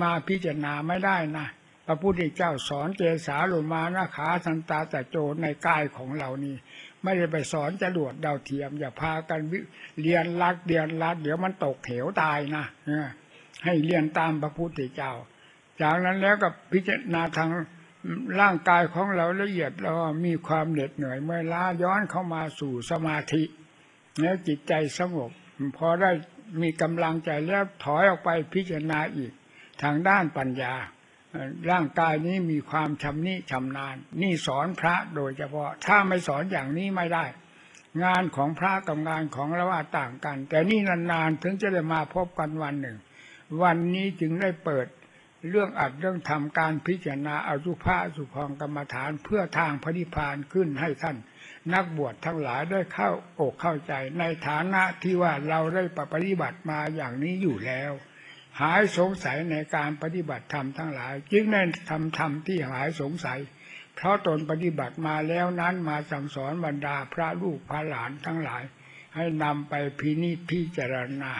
Speaker 1: มาพิจารณาไม่ได้นะพระพุทธเจ้าสอนเจสาโลมานาขาสันตาตะโจในกายของเรานี่ ไม่ได้ไปสอนจรวดดาวเทียม อย่าพากันเรียนลัดเรียนลัดเดี๋ยวมันตกเหวตายนะให้เรียนตามพระพุทธเจ้า จากนั้นแล้วก็พิจารณาทางร่างกายของเราละเอียดเรามีความเหน็ดเหนื่อยเมื่อยล้าย้อนเข้ามาสู่สมาธิแล้วจิตใจสงบพอได้มีกำลังใจแล้วถอยออกไปพิจารณาอีก ทางด้านปัญญา ร่างกายนี้มีความชำนิชำนาญ นี่สอนพระโดยเฉพาะ ถ้าไม่สอนอย่างนี้ไม่ได้ งานของพระกับงานของเราว่าต่างกัน แต่นี่นานๆถึงจะได้มาพบกันวันหนึ่ง วันนี้จึงได้เปิดเรื่องอัดเรื่องทำการพิจารณาอสุภะสุพองกรรมฐานเพื่อทางพระนิพพานขึ้นให้ท่าน นักบวชทั้งหลายได้เข้าอกเข้าใจในฐานะที่ว่าเราได้ปฏิบัติมาอย่างนี้อยู่แล้ว หายสงสัยในการปฏิบัติธรรมทั้งหลาย จึงได้ทำธรรมที่หายสงสัย เพราะตนปฏิบัติมาแล้วนั้นมาสั่งสอนบรรดาพระลูกพระหลานทั้งหลาย ให้นำไปพินิจพิจารณา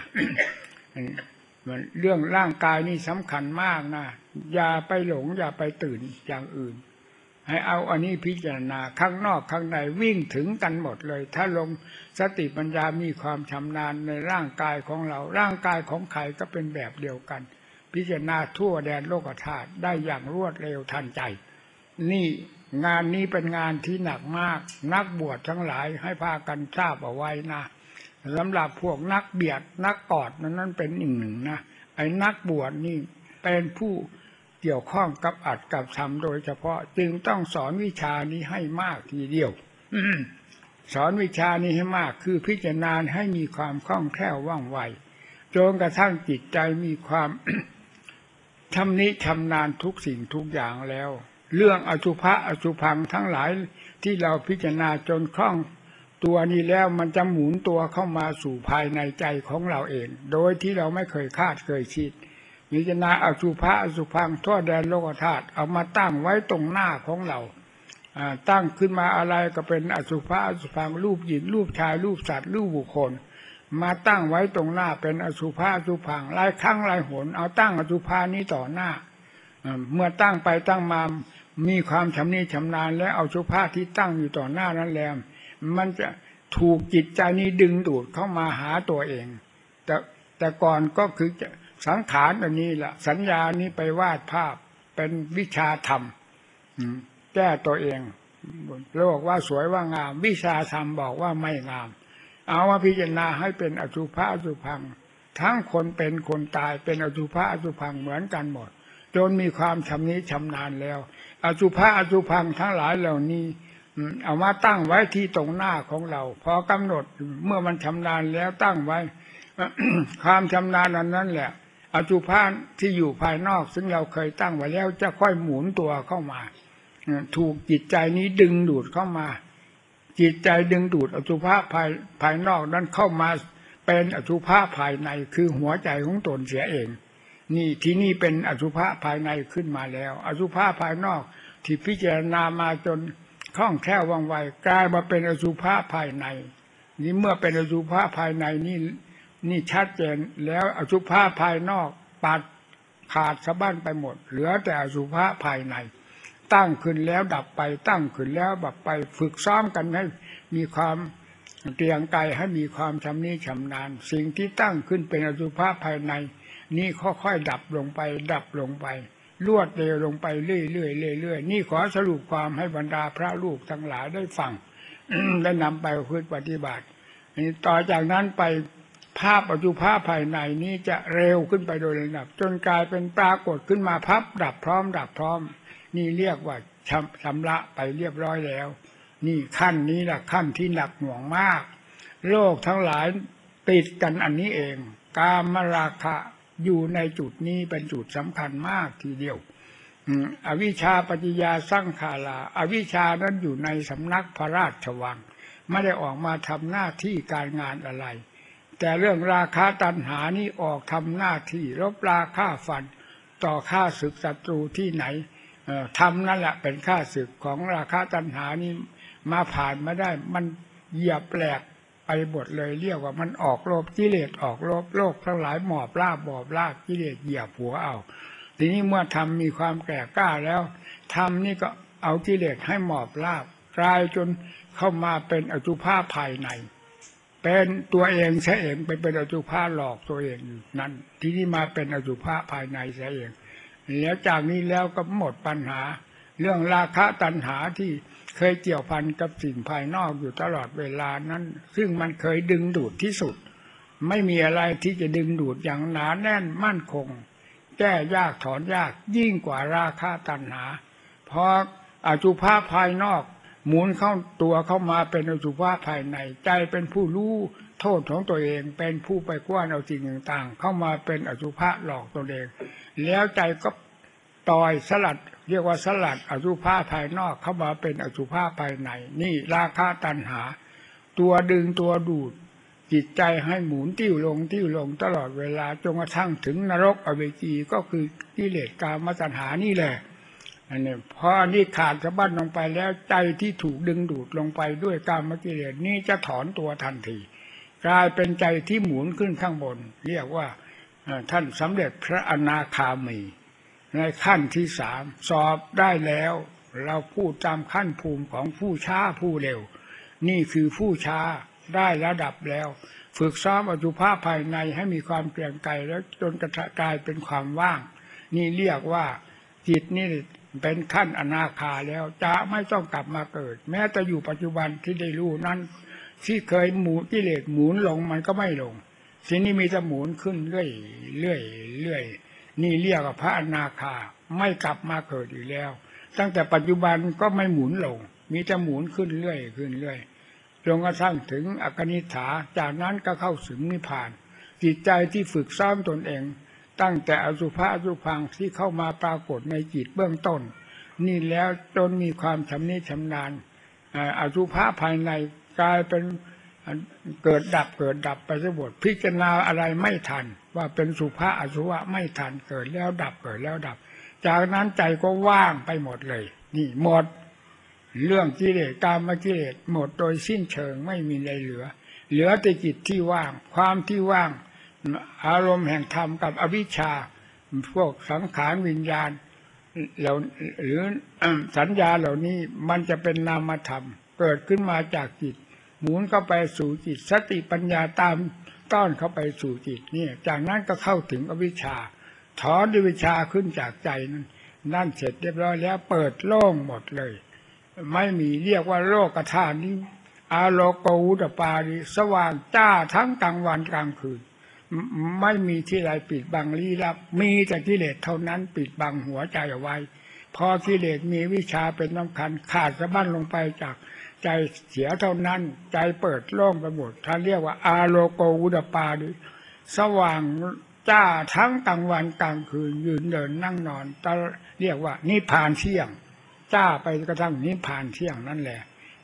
Speaker 1: เรื่องร่างกายนี่สำคัญมากนะอย่าไปหลงอย่าไปตื่นอย่างอื่น ให้เอาอันนี้พิจารณาข้างนอกข้างในวิ่งถึงกันหมดเลย ถ้าลง สติปัญญามีความชำนาญในร่างกายของเรา ร่างกายของใครก็เป็นแบบเดียวกัน พิจารณาทั่วแดนโลกธาตุได้อย่างรวดเร็วทันใจ นี่งานนี้เป็นงานที่หนักมาก นักบวชทั้งหลายให้พากันทราบเอาไว้นะสำหรับพวกนักเบียดนักกอดนั้นนั่นเป็นหนึ่งหนึ่งนะไอ้นักบวชนี่เป็นผู้เกี่ยวข้องกับอัดกับทำโดยเฉพาะจึงต้องสอนวิชานี้ให้มากทีเดียว สอนวิชานี้ให้มาก คือพิจารณาให้มีความคล่องแคล่วว่องไวจนกระทั่งจิตใจมีความชำนิชำนาญทุกสิ่งทุกอย่างแล้ว เรื่องอสุภะอสุพังทั้งหลายที่เราพิจารณาจนคล่องตัวนี้แล้วมันจะหมุนตัวเข้ามาสู่ภายในใจของเราเอง โดยที่เราไม่เคยคาดเคยคิดพิจารณาอสุภะอสุพังทั่วแดนโลกธาตุเอามาตั้งไว้ตรงหน้าของเรา ตั้งขึ้นมาอะไรก็เป็นอสุภะอสุพังรูปหญิงรูปชายรูปสัตว์รูปบุคคล มาตั้งไว้ตรงหน้าเป็นอสุภะอสุพังหลายครั้งหลายหน เอาตั้งอสุภานี้ต่อหน้าเมื่อตั้งไปตั้งมามีความชำนิชำนาญและเอาสุภาที่ตั้งอยู่ต่อหน้านั้นแล้วมันจะถูกจิตใจนี้ดึงดูดเข้ามาหาตัวเอง แต่แต่ก่อนก็คือจะสังขารอันนี้แหละสัญญานี้ไปวาดภาพเป็นวิชาธรรม แก้ตัวเอง โลกว่าสวยว่างาม วิชาธรรมบอกว่าไม่งาม เอามาพิจารณาให้เป็นอสุภะอสุพัง ทั้งคนเป็นคนตายเป็นอสุภะอสุพังเหมือนกันหมด จนมีความชำนิชำนาญแล้ว อสุภะอสุพังทั้งหลายเหล่านี้เอามาตั้งไว้ที่ตรงหน้าของเรา พอกำหนดเมื่อมันชำนาญแล้วตั้งไว้ ความชำนาญนั้นนั่นแหละอสุภะที่อยู่ภายนอก ซึ่งเราเคยตั้งไว้แล้วจะค่อยหมุนตัวเข้ามา ถูกจิตใจนี้ดึงดูดเข้ามา จิตใจดึงดูดอสุภะภายภายนอกนั้นเข้ามาเป็นอสุภะภายในคือหัวใจของตนเสียเอง นี่ที่นี่เป็นอสุภะภายในขึ้นมาแล้ว อสุภะภายนอกที่พิจารณามาจนคล่องแคล่วว่องไวกลายมาเป็นอสุภะภายใน นี่เมื่อเป็นอสุภะภายในนี่นี่ชัดเจนแล้วอสุภะภายนอกปัดขาดสะบั้นไปหมด เหลือแต่อสุภะภายใน ตั้งขึ้นแล้วดับไปตั้งขึ้นแล้วดับไปฝึกซ้อมกันให้มีความเตรียงกายให้มีความชำนิชำนาญ สิ่งที่ตั้งขึ้นเป็นอสุภะภายใน นี่ค่อยๆดับลงไป ดับลงไปรวดเร็วลงไปเรื่อยๆเรื่อยๆนี่ขอสรุปความให้บรรดาพระลูกทั้งหลายได้ฟังได้นำไปพึ่ปฏิบัตินี่ต่อจากนั้นไปภาพอสุภาพภายในนี้จะเร็วขึ้นไปโดยลำดับ จนกลายเป็นปรากฏขึ้นมาพับดับพร้อมดับพร้อม นี่เรียกว่าชำชำระไปเรียบร้อยแล้ว นี่ขั้นนี้แหละขั้นที่หนักหน่วงมาก โลกทั้งหลายติดกันอันนี้เอง กามราคะอยู่ในจุดนี้เป็นจุดสำคัญมากทีเดียวอวิชาปัญญยาสร้างขาลาอาวิชานั้นอยู่ในสำนักพระราชวัง ไม่ได้ออกมาทำหน้าที่การงานอะไร แต่เรื่องราคาตัณหานี่ออกทำหน้าที่รบราค่าฟัน ต่อค่าศึกศัตรูที่ไหน ทำนั่นแหละเป็นค่าศึกของราคาตัณหานี่มาผ่านมาได้ มันเหยียบแปลกไปหมดเลยเรียกว่ามันออกโลบกิเลสออกโลบโลกทั้งหลายหมอบลาบบอบลาบกิเลสเหยียบหัวเอา ทีนี้เมื่อทำมีความแก่กล้าแล้วทำนี่ก็เอากิเลสให้หมอบราบกลายจนเข้ามาเป็นอจุภาภายใน เป็นตัวเองใช่เองไปเป็นอจุภาหลอกตัวเองอยู่นั่นทีนี้มาเป็นอจุภาภายในใช่เอง แล้วจากนี้แล้วก็หมดปัญหา เรื่องราคะตัณหาที่เคยเกี่ยวพันกับสิ่งภายนอกอยู่ตลอดเวลานั้น ซึ่งมันเคยดึงดูดที่สุด ไม่มีอะไรที่จะดึงดูดอย่างหนาแน่นมั่นคง แก้ยากถอนยากยิ่งกว่าราคาตัณหา เพราะอสุภาพภายนอกหมุนเข้าตัวเข้ามาเป็นอสุภาพภายในใจเป็นผู้รู้โทษของตัวเอง เป็นผู้ไปกว้านเอาสิ่งต่างๆ เข้ามาเป็นอสุภะหลอกตัวเอง แล้วใจก็ต่อยสลัด เรียกว่าสลัดอสุภาภายนอกเข้ามาเป็นอสุภาภายใน นี่ราคาตัณหา ตัวดึงตัวดูด จิตใจให้หมุนติ้วลงติ้วลงตลอดเวลาจนกระทั่งถึงนรกอเวจีก็คือกิเลสกามตัณหานี่แหละอันนี้พออันนี้ขาดสะบั้นลงไปแล้วใจที่ถูกดึงดูดลงไปด้วยกามกิเลสนี่จะถอนตัวทันที กลายเป็นใจที่หมุนขึ้นข้างบน เรียกว่า ท่านสำเร็จพระอนาคามี ในขั้นที่สามสอบได้แล้ว เราพูดตามขั้นภูมิของผู้ช้าผู้เร็ว นี่คือผู้ช้าได้ระดับแล้ว ฝึกซ้อมอสุภาพภายในให้มีความเกรียงไกรแล้วจนกระกายเป็นความว่าง นี่เรียกว่าจิตนี่เป็นขั้นอนาคาแล้วจะไม่ต้องกลับมาเกิด แม้แต่อยู่ปัจจุบันที่ได้รู้นั้น ที่เคยหมุนกิเลสหมุนลงมันก็ไม่ลง ทีนี้มีแต่หมุนขึ้นเรื่อยเรื่อยเรื่อยนี่เรียกว่าพระอนาคาไม่กลับมาเกิดอีกแล้ว ตั้งแต่ปัจจุบันก็ไม่หมุนลง มีแต่หมุนขึ้นเรื่อยขึ้นเรื่อยจนกระทั่งถึงอกนิฐาจากนั้นก็เข้าถึงนิพพาน จิตใจที่ฝึกซ้อมตนเอง ตั้งแต่อสุภะอสุพังที่เข้ามาปรากฏในจิตเบื้องต้น นี่แล้วจนมีความชำนิชำนาญอาอสุภะภายในกลายเป็น เกิดดับเกิดดับไปสมบทพิจารณาอะไรไม่ทัน ว่าเป็นสุภาอสุภะไม่ทันเกิดแล้วดับเกิดแล้วดับ จากนั้นใจก็ว่างไปหมดเลย นี่หมด เรื่องกิเลสกามกิเลสหมดโดยสิ้นเชิงไม่มีอะไรเหลือ เหลือแต่จิตที่ว่าง ความที่ว่าง อารมณ์แห่งธรรมกับอวิชชา พวกสังขารวิญญาณเหล่าหรือสัญญาเหล่านี้มันจะเป็นนามธรรม เกิดขึ้นมาจากจิต หมุนเข้าไปสู่จิตสติปัญญาตามต้อนเข้าไปสู่จิตเนี่ยจากนั้นก็เข้าถึงอวิชชา ถอนอวิชชาขึ้นจากใจนั้นนั่นเสร็จเรียบร้อยแล้วเปิดโล่งหมดเลย ไม่มีเรียกว่าโลกธาตุนี้อาโลโกอุตปาริสว่างจ้าทั้งกลางวันกลางคืน ไม่ไม่มีที่ใดปิดบังลี้ลับ มีแต่กิเลสเท่านั้นปิดบังหัวใจเอาไว้ พอกิเลสมีวิชาเป็นสำคัญ ขาดสะบั้นลงไปจาก ใจเสียเท่านั้น ใจเปิดโล่งไปหมดท่านเรียกว่า อาโลโกอุดปาดิสว่างจ้าทั้งกลางวันกลางคืนยืนเดินนั่งนอนตะเรียกว่านิพานเที่ยง จ้าไปกระทั่งนิพานเที่ยงนั่นแหละ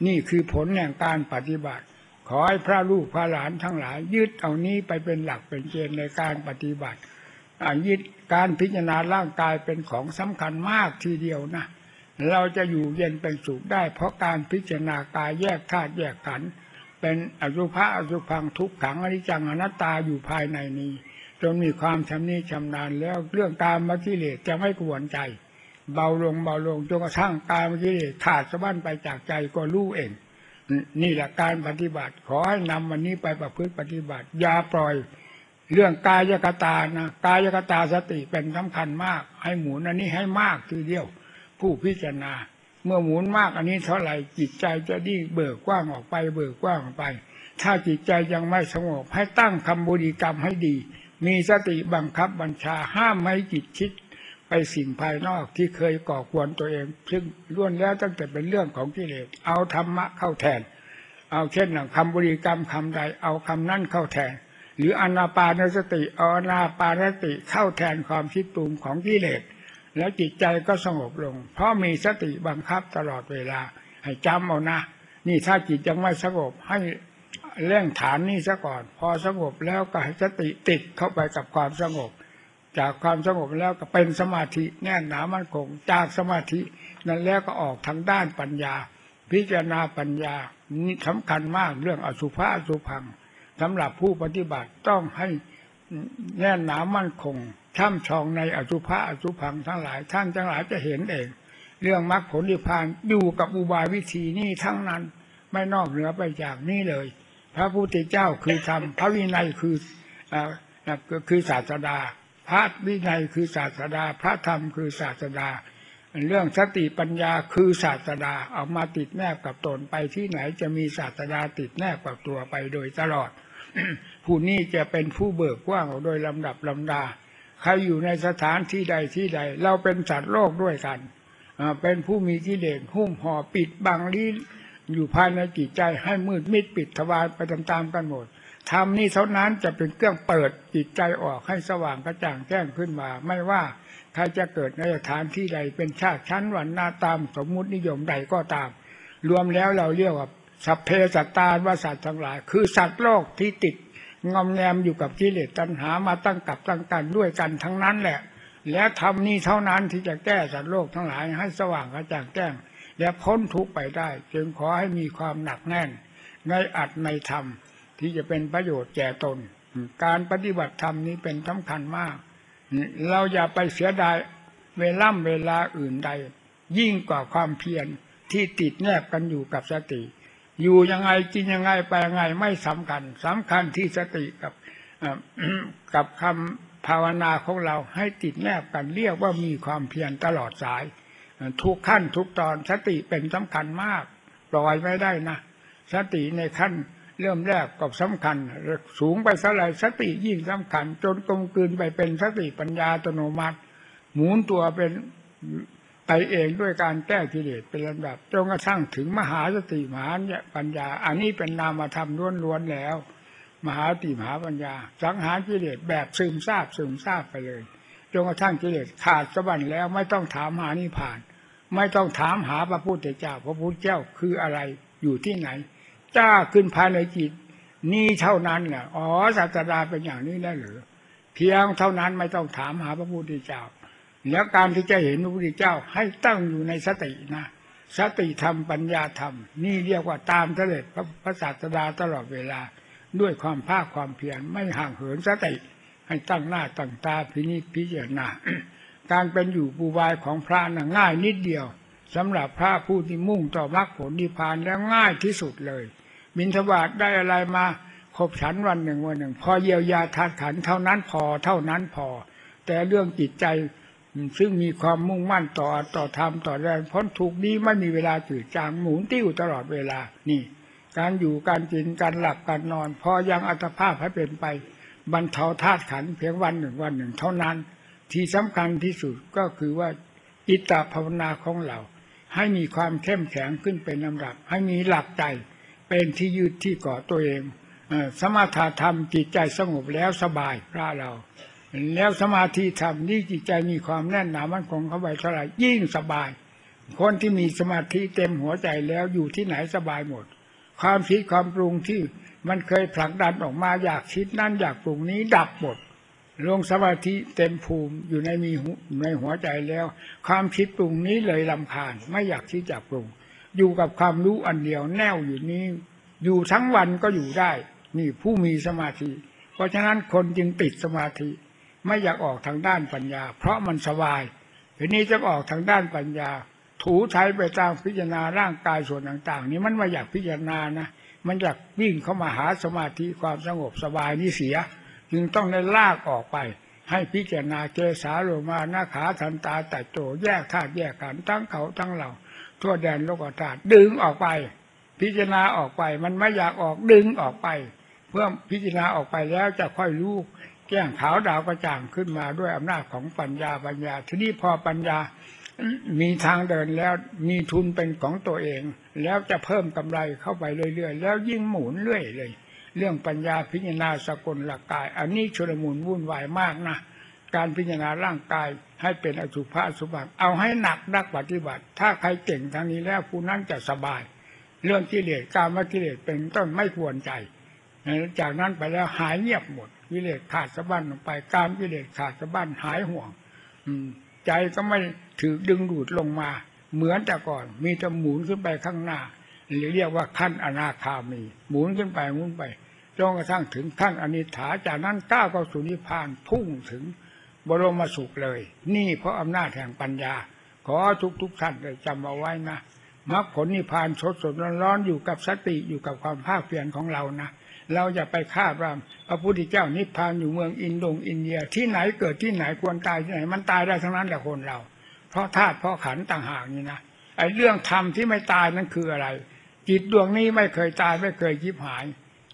Speaker 1: นี่คือผลแห่งการปฏิบัติ ขอให้พระลูกพระหลานทั้งหลายยึดเอานี้ไปเป็นหลักเป็นเกณฑ์ในการปฏิบัติยึดการพิจารณาร่างกายเป็นของสำคัญมากทีเดียวนะ เราจะอยู่เย็นเป็นสุขได้ เพราะการพิจารณากายแยกธาตุแยกขันธ์เป็นอสุภะอสุพังทุกขังอนิจจังอนัตตาอยู่ภายในนี้ จนมีความชำนิชำนาญแล้วเรื่องการมกิเลสจะไม่กวนใจ เบาลงเบาลงจนกระทั่งการมกิเลสขาดสะบั้นไปจากใจก็รู้เอง นี่แหละการปฏิบัติ ขอให้นำวันนี้ไปประพฤติปฏิบัติอย่าปล่อย เรื่องกายกตานะกายกตาสติเป็นสำคัญมาก ให้หมุนอันนี้ให้มากทีเดียว ผู้พิจารณา เมื่อหมุนมากอันนี้เท่าไหร่จิตใจจะดีเบิกกว้างออกไป เบิกกว้างออกไป ถ้าจิตใจยังไม่สงบให้ตั้งคำบุริกรรมให้ดี มีสติบังคับบัญชาห้ามไม่ให้จิตคิดไปสิ่งภายนอกที่เคยก่อควรตัวเอง ซึ่งล้วนแล้วตั้งแต่เป็นเรื่องของกิเลสเอาธรรมะเข้าแทน เอาเช่นอย่างคำบริกรรมคำใดเอาคำนั้นเข้าแทน หรืออนาปานสติเอาอนาปานสติเข้าแทนความคิดปรุงของกิเลส แล้วจิตใจก็สงบลง เพราะมีสติบังคับตลอดเวลา ให้จำเอานะ นี่ถ้าจิตยังไม่สงบให้เร่งฐานนี่ซะก่อน พอสงบแล้วก็ให้สติติดเข้าไปกับความสงบ จากความสงบแล้วก็เป็นสมาธิแน่นหนามั่นคงจากสมาธิ นั้นแล้วก็ออกทางด้านปัญญา พิจารณาปัญญานี่สำคัญมากเรื่องอสุภะอสุพังสำหรับผู้ปฏิบัติต้องให้แน่นหนามั่นคง ช่ำชองในอสุภะอสุพังทั้งหลาย ท่านทั้งหลายจะเห็นเอง เรื่องมรรคผลนิพพานอยู่กับอุบายวิธีนี้ทั้งนั้นไม่นอกเหนือไปจากนี้เลย พระพุทธเจ้าคือธรรมพระวินัยคืออ่อเอ่อคือศาสดา พระวินัยคือศาสดา พระธรรมคือศาสดา เรื่องสติปัญญาคือศาสดาเอามาติดแนบกับตนไปที่ไหนจะมีศาสดาติดแนบกับตัวไปโดยตลอดผู้นี้จะเป็นผู้เบิกกว้างโดยลำดับลำดา ใครอยู่ในสถานที่ใดที่ใด เราเป็นสัตว์โลกด้วยกันเป็นผู้มีกิเลสหุ้มห่อปิดบังลิ้นอยู่ภายในจิตใจให้มืดมิดปิดทวารไปตามๆกันหมดธรรมนี้เท่านั้นจะเป็นเครื่องเปิดจิตใจออกให้สว่างกระจ่างแจ้งขึ้นมา ไม่ว่าใครจะเกิดในสถานที่ใดเป็นชาติชั้นวันหน้าตามสมมุตินิยมใดก็ตาม รวมแล้วเราเรียกว่าสัพเพสัตตาว่าสัตว์ทั้งหลาย คือสัตว์โลกที่ติด งอมแงมอยู่กับกิเลสตัณหามาตั้งกับตั้งกันด้วยกันทั้งนั้นแหละ และทำนี้เท่านั้นที่จะแก้สัตว์โลกทั้งหลายให้สว่างกระจ่างแจ้ง และพ้นทุกข์ไปได้ จึงขอให้มีความหนักแน่น ในอัดในธรรมที่จะเป็นประโยชน์แก่ตน การปฏิบัติธรรมนี้เป็นสำคัญมาก เราอย่าไปเสียดายเวล่ำเวลาอื่นใด ยิ่งกว่าความเพียรที่ติดแนบกันอยู่กับสติ อยู่ยังไงกินยังไงไปยังไงไม่สำคัญสำคัญที่สติกับกับคำภาวนาของเราให้ติดแนบกันเรียกว่ามีความเพียรตลอดสาย ทุกขั้นทุกตอนสติเป็นสำคัญมากปล่อยไม่ได้นะสติในขั้นเริ่มแรกก็สำคัญ สูงไปเท่าไรสติยิ่งสำคัญ จนกลมกลืนไปเป็นสติปัญญาอัตโนมัติ หมุนตัวเป็น ไปเองด้วยการแก้กิเลสเป็นลำดับจนกระทั่งถึงมหาสติมหาปัญญา อันนี้เป็นนามธรรมล้วนๆแล้ว มหาสติมหาปัญญา สังหารกิเลสแบบซึมซาบซึมซาบไปเลยจนกระทั่งกิเลสขาดสะบั้นแล้วไม่ต้องถามหานิพาน ไม่ต้องถามหาพระพุทธเจ้า พระพุทธเจ้าคืออะไรอยู่ที่ไหนจ้าขึ้นภายในจิต นี่เท่านั้นแหละอ๋อศาสดาเป็นอย่างนี้ได้หรือเพียงเท่านั้นไม่ต้องถามหาพระพุทธเจ้า แล้วการที่จะเห็นพระพุทธเจ้าให้ตั้งอยู่ในสตินะสติธรรมปัญญาธรรม นี่เรียกว่าตามเสด็จพระพระศาสดาตลอดเวลาด้วยความภาคความเพียรไม่ห่างเหินสติ ให้ตั้งหน้าตั้งตาพินิจพิจารณาการเป็นอยู่ปูบายของพระน่ะง่ายนิดเดียวสำหรับพระผู้ที่มุ่งต่อมรรคผลนิพพานแล้วง่ายที่สุดเลย บิณฑบาตได้อะไรมาขบฉันวันหนึ่งวันหนึ่ง พอเยียวยาธาตุขันเท่านั้นพอเท่านั้นพอ แต่เรื่องจิตใจ ซึ่งมีความมุ่งมั่นต่อต่อธรรมต่อแรงพ้นทุกนี้ไม่มีเวลาจืดจางหมุนติ้วตลอดเวลานี่ การอยู่การกินการหลับการนอน พอยังอัตภาพให้เป็นไปบรรเทาธาตุขันเพียงวันหนึ่งวันหนึ่งเท่านั้น ที่สำคัญที่สุดก็คือว่าอิตตภาวนาของเรา ให้มีความเข้มแข็งขึ้นเป็นลำดับ ให้มีหลักใจเป็นที่ยืดที่เกาะตัวเองสมาธิธรรมจิตใจสงบแล้วสบายพระเรา แล้วสมาธิธรรมนี่จิตใจมีความแน่นหนามั่นคงเข้าไปเท่าไหร่ยิ่งสบาย คนที่มีสมาธิเต็มหัวใจแล้วอยู่ที่ไหนสบายหมด ความคิดความปรุงที่มันเคยผลักดันออกมาอยากคิดนั่นอยากปรุงนี้ดับหมดลงสมาธิเต็มภูมิอยู่ในมีในหัวใจแล้ว ความคิดปรุงนี้เลยลำคาญไม่อยากที่จะปรุง อยู่กับความรู้อันเดียวแน่วอยู่นี้ อยู่ทั้งวันก็อยู่ได้ นี่ผู้มีสมาธิ เพราะฉะนั้นคนจึงติดสมาธิ ไม่อยากออกทางด้านปัญญา เพราะมันสบายทีนี้จะออกทางด้านปัญญา ถูใช้ไปตามพิจารณาร่างกายส่วนต่าง ๆ นี่มันไม่อยากพิจารณานะมันอยากวิ่งเข้ามาหาสมาธิความสงบสบายนี่เสีย จึงต้องได้ลากออกไป ให้พิจารณาเกสาโลมาหน้าขาทันตาแต่โจแยกธาตุแยกขันทั้งเขาทั้งเราทั่วแดนโลกธาตุดึงออกไป พิจารณาออกไป มันไม่อยากออกดึงออกไป เพื่อพิจารณาออกไปแล้วจะค่อยรู้ แก้งขาวดาวกระจ่างขึ้นมาด้วยอำนาจของปัญญาปัญญา ทีนี้พอปัญญามีทางเดินแล้วมีทุนเป็นของตัวเอง แล้วจะเพิ่มกำไรเข้าไปเรื่อยๆ แล้วยิ่งหมุนเรื่อยเลย เรื่องปัญญาพิจารณาสกลหลักกาย อันนี้ชุลมุนวุ่นวายมากนะการพิจารณาร่างกายให้เป็นอสุภะสุภะเอาให้หนักนักปฏิบัติ ถ้าใครเก่งทางนี้แล้วผู้นั้นจะสบาย เรื่องกิเลสการมกิเลสเป็นต้นไม่ควรใจ จากนั้นไปแล้วหายเงียบหมด กิเลสขาดสะบั้นลงไปการกิเลสขาดสะบั้นหายห่วง อืม ใจก็ไม่ถือดึงดูดลงมา เหมือนแต่ก่อน มีแต่หมุนขึ้นไปข้างหน้าหรือเรียกว่าขั้นอนาคามี หมุนขึ้นไปหมุนไปจนกระทั่งถึงขั้นอนิถาจากนั้นก้าวเข้าสู่นิพพานพุ่งถึงบรมสุขเลย นี่เพราะอำนาจแห่งปัญญา ขอทุกทุกท่านเลยจำเอาไว้นะมรรคผลนิพพานสดสดร้อนๆอยู่กับสติอยู่กับความภาคเพียรของเรานะ เราอย่าไปคาดว่าพระพุทธเจ้านิพพานอยู่เมืองอินโดงอินเดียที่ไหนเกิดที่ไหนควรตายที่ไหน มันตายได้ทั้งนั้นแหละคนเรา เพราะธาตุเพราะขันต่างหากนี่นะไอ้เรื่องธรรมที่ไม่ตายนั่นคืออะไร จิตดวงนี้ไม่เคยตายไม่เคยยิบหาย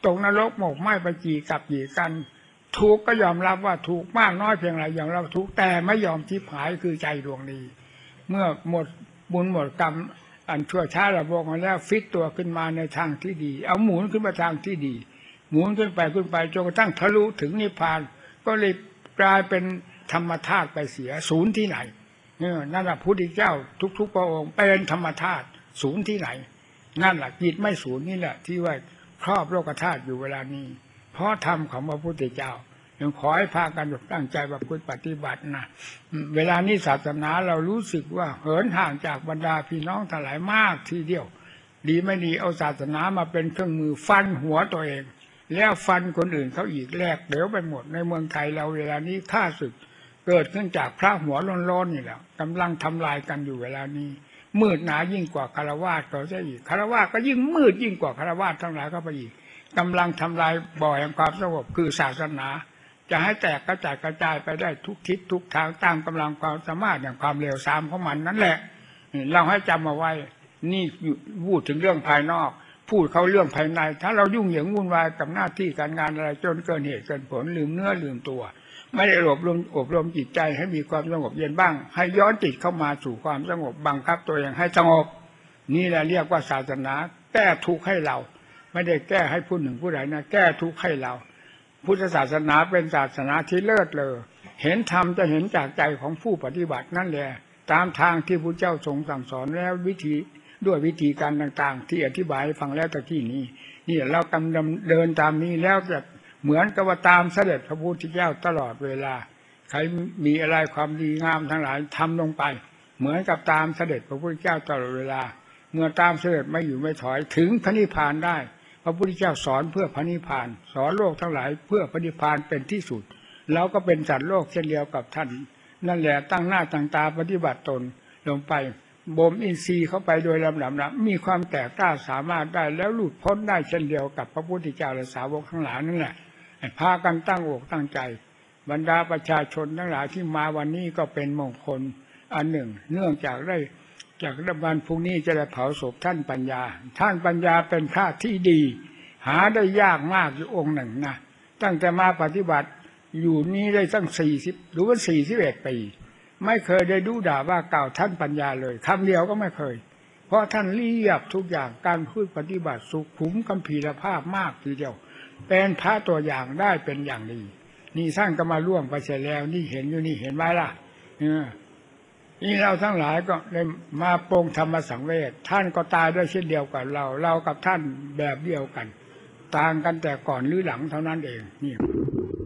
Speaker 1: ตกนรกหมกไหม้ไปจีกับจีกันถูกก็ยอมรับว่าถูกมากน้อยเพียงไรอย่างเราถูกแต่ไม่ยอมทิพหายคือใจดวงนี้ เมื่อหมดบุญหมดกรรมอันชั่วช้าระบอกมาแล้วฟิตตัวขึ้นมาในทางที่ดี เอาหมุนขึ้นมาทางที่ดี หมุนขึ้นไปขึ้นไปจนกระทั่งทะลุถึงนิพพาน ก็เลยกลายเป็นธรรมธาตุไปเสียศูนย์ที่ไหนเนี่ยนั่นแหละพุทธเจ้า ทุกๆพระองค์เป็นธรรมธาตุศูนย์ที่ไหน นั่นแหละจิตไม่ศูนย์นี่แหละ ที่ว่าครอบโลกธาตุอยู่เวลานี้ เพราะธรรมของพระพุทธเจ้ายังขอให้พากันตั้งใจประพฤติปฏิบัตินะเวลานี้ศาสนาเรารู้สึกว่าเหินห่างจากบรรดาพี่น้องทั้งหลายมากทีเดียว ดีไม่ดีเอาศาสนามาเป็นเครื่องมือฟันหัวตัวเอง แล้วฟันคนอื่นเขาอีกแลกเดี๋ยวไปหมดในเมืองไทยเราเวลานี้ฆ่าศึกเกิดขึ้นจากพระหัวโล้นๆนี่แหละกำลังทำลายกันอยู่เวลานี้ มืดหนายิ่งกว่าคารวาสก็จะอีกคารวาสก็ยิ่งมืดยิ่งกว่าคารวาสทั้งหลายก็ไปอีกกำลังทำลายบ่อแห่งความสงบคือศาสนา จะให้แตกกระจายกระจายไปได้ทุกทิศทุกทางตามกำลังความสามารถอย่างความเร็วสามของมันนั่นแหละเราให้จำมาไว้นี่อยู่พูดถึงเรื่องภายนอก พูดเขาเรื่องภายใน ถ้าเรายุ่งเหยิงวุ่นวายกับหน้าที่การงานอะไรจนเกินเหตุเกินผลลืมเนื้อลืมตัว ไม่ได้อบรมอบรมจิตใจให้มีความสงบเย็นบ้าง ให้ย้อนจิตเข้ามาสู่ความสงบบังคับตัวเองให้สงบ นี่แหละเรียกว่าศาสนาแก้ทุกข์ให้เรา ไม่ได้แก้ให้ผู้หนึ่งผู้ใดนะแก้ทุกข์ให้เรา พุทธศาสนาเป็นศาสนาที่เลิศเลอเห็นธรรมจะเห็นจากใจของผู้ปฏิบัตินั่นแหละตามทางที่พระเจ้าทรงสั่งสอนแล้ววิธี ด้วยวิธีการต่าง ๆ ที่อธิบายฟังแล้วตะกี้นี้ นี่เรากำลังเดินตามนี้แล้วจะเหมือนกับว่าตามเสด็จพระพุทธเจ้าตลอดเวลา ใครมีอะไรความดีงามทั้งหลายทำลงไป เหมือนกับตามเสด็จพระพุทธเจ้าตลอดเวลา เมื่อตามเสด็จไม่อยู่ไม่ถอยถึงพระนิพพานได้ พระพุทธเจ้าสอนเพื่อพระนิพพาน สอนโลกทั้งหลายเพื่อพระนิพพานเป็นที่สุดเราก็เป็นสัตว์โลกเช่นเดียวกับท่าน นั่นแหละตั้งหน้าตั้งตาปฏิบัติตนลงไป บ่มอินทรีย์เข้าไปโดยลำดับนะมีความแก่กล้าสามารถได้แล้วหลุดพ้นได้เช่นเดียวกับพระพุทธเจ้าและสาวกทั้งหลายนั่นแหละพากันตั้งอกตั้งใจ บรรดาประชาชนทั้งหลายที่มาวันนี้ก็เป็นมงคลอันหนึ่ง เนื่องจากได้จากรัฐบาลพรุ่งนี้จะได้เผาศพท่านปัญญา ท่านปัญญาเป็นข้าที่ดี หาได้ยากมากอยู่องค์หนึ่งนะตั้งแต่มาปฏิบัติอยู่นี้ได้ตั้งสี่สิบหรือว่าสี่สิบเอ็ดปี ไม่เคยได้ดูด่าว่ากล่าวท่านปัญญาเลยคำเดียวก็ไม่เคย เพราะท่านเรียบทุกอย่างการพูดปฏิบัติสุขุมกัมพีรภาพมากทีเดียว เป็นพระตัวอย่างได้เป็นอย่างดี นี่ท่านก็มาล่วงไปเสร็จแล้ว นี่เห็นอยู่นี่เห็นไหมล่ะเนี่เราทั้งหลายก็ได้มาโปรงธรรมสังเวชท่านก็ตายด้วยเช่นเดียวกับเรา เรากับท่านแบบเดียวกัน ต่างกันแต่ก่อนหรือหลังเท่านั้นเองนี่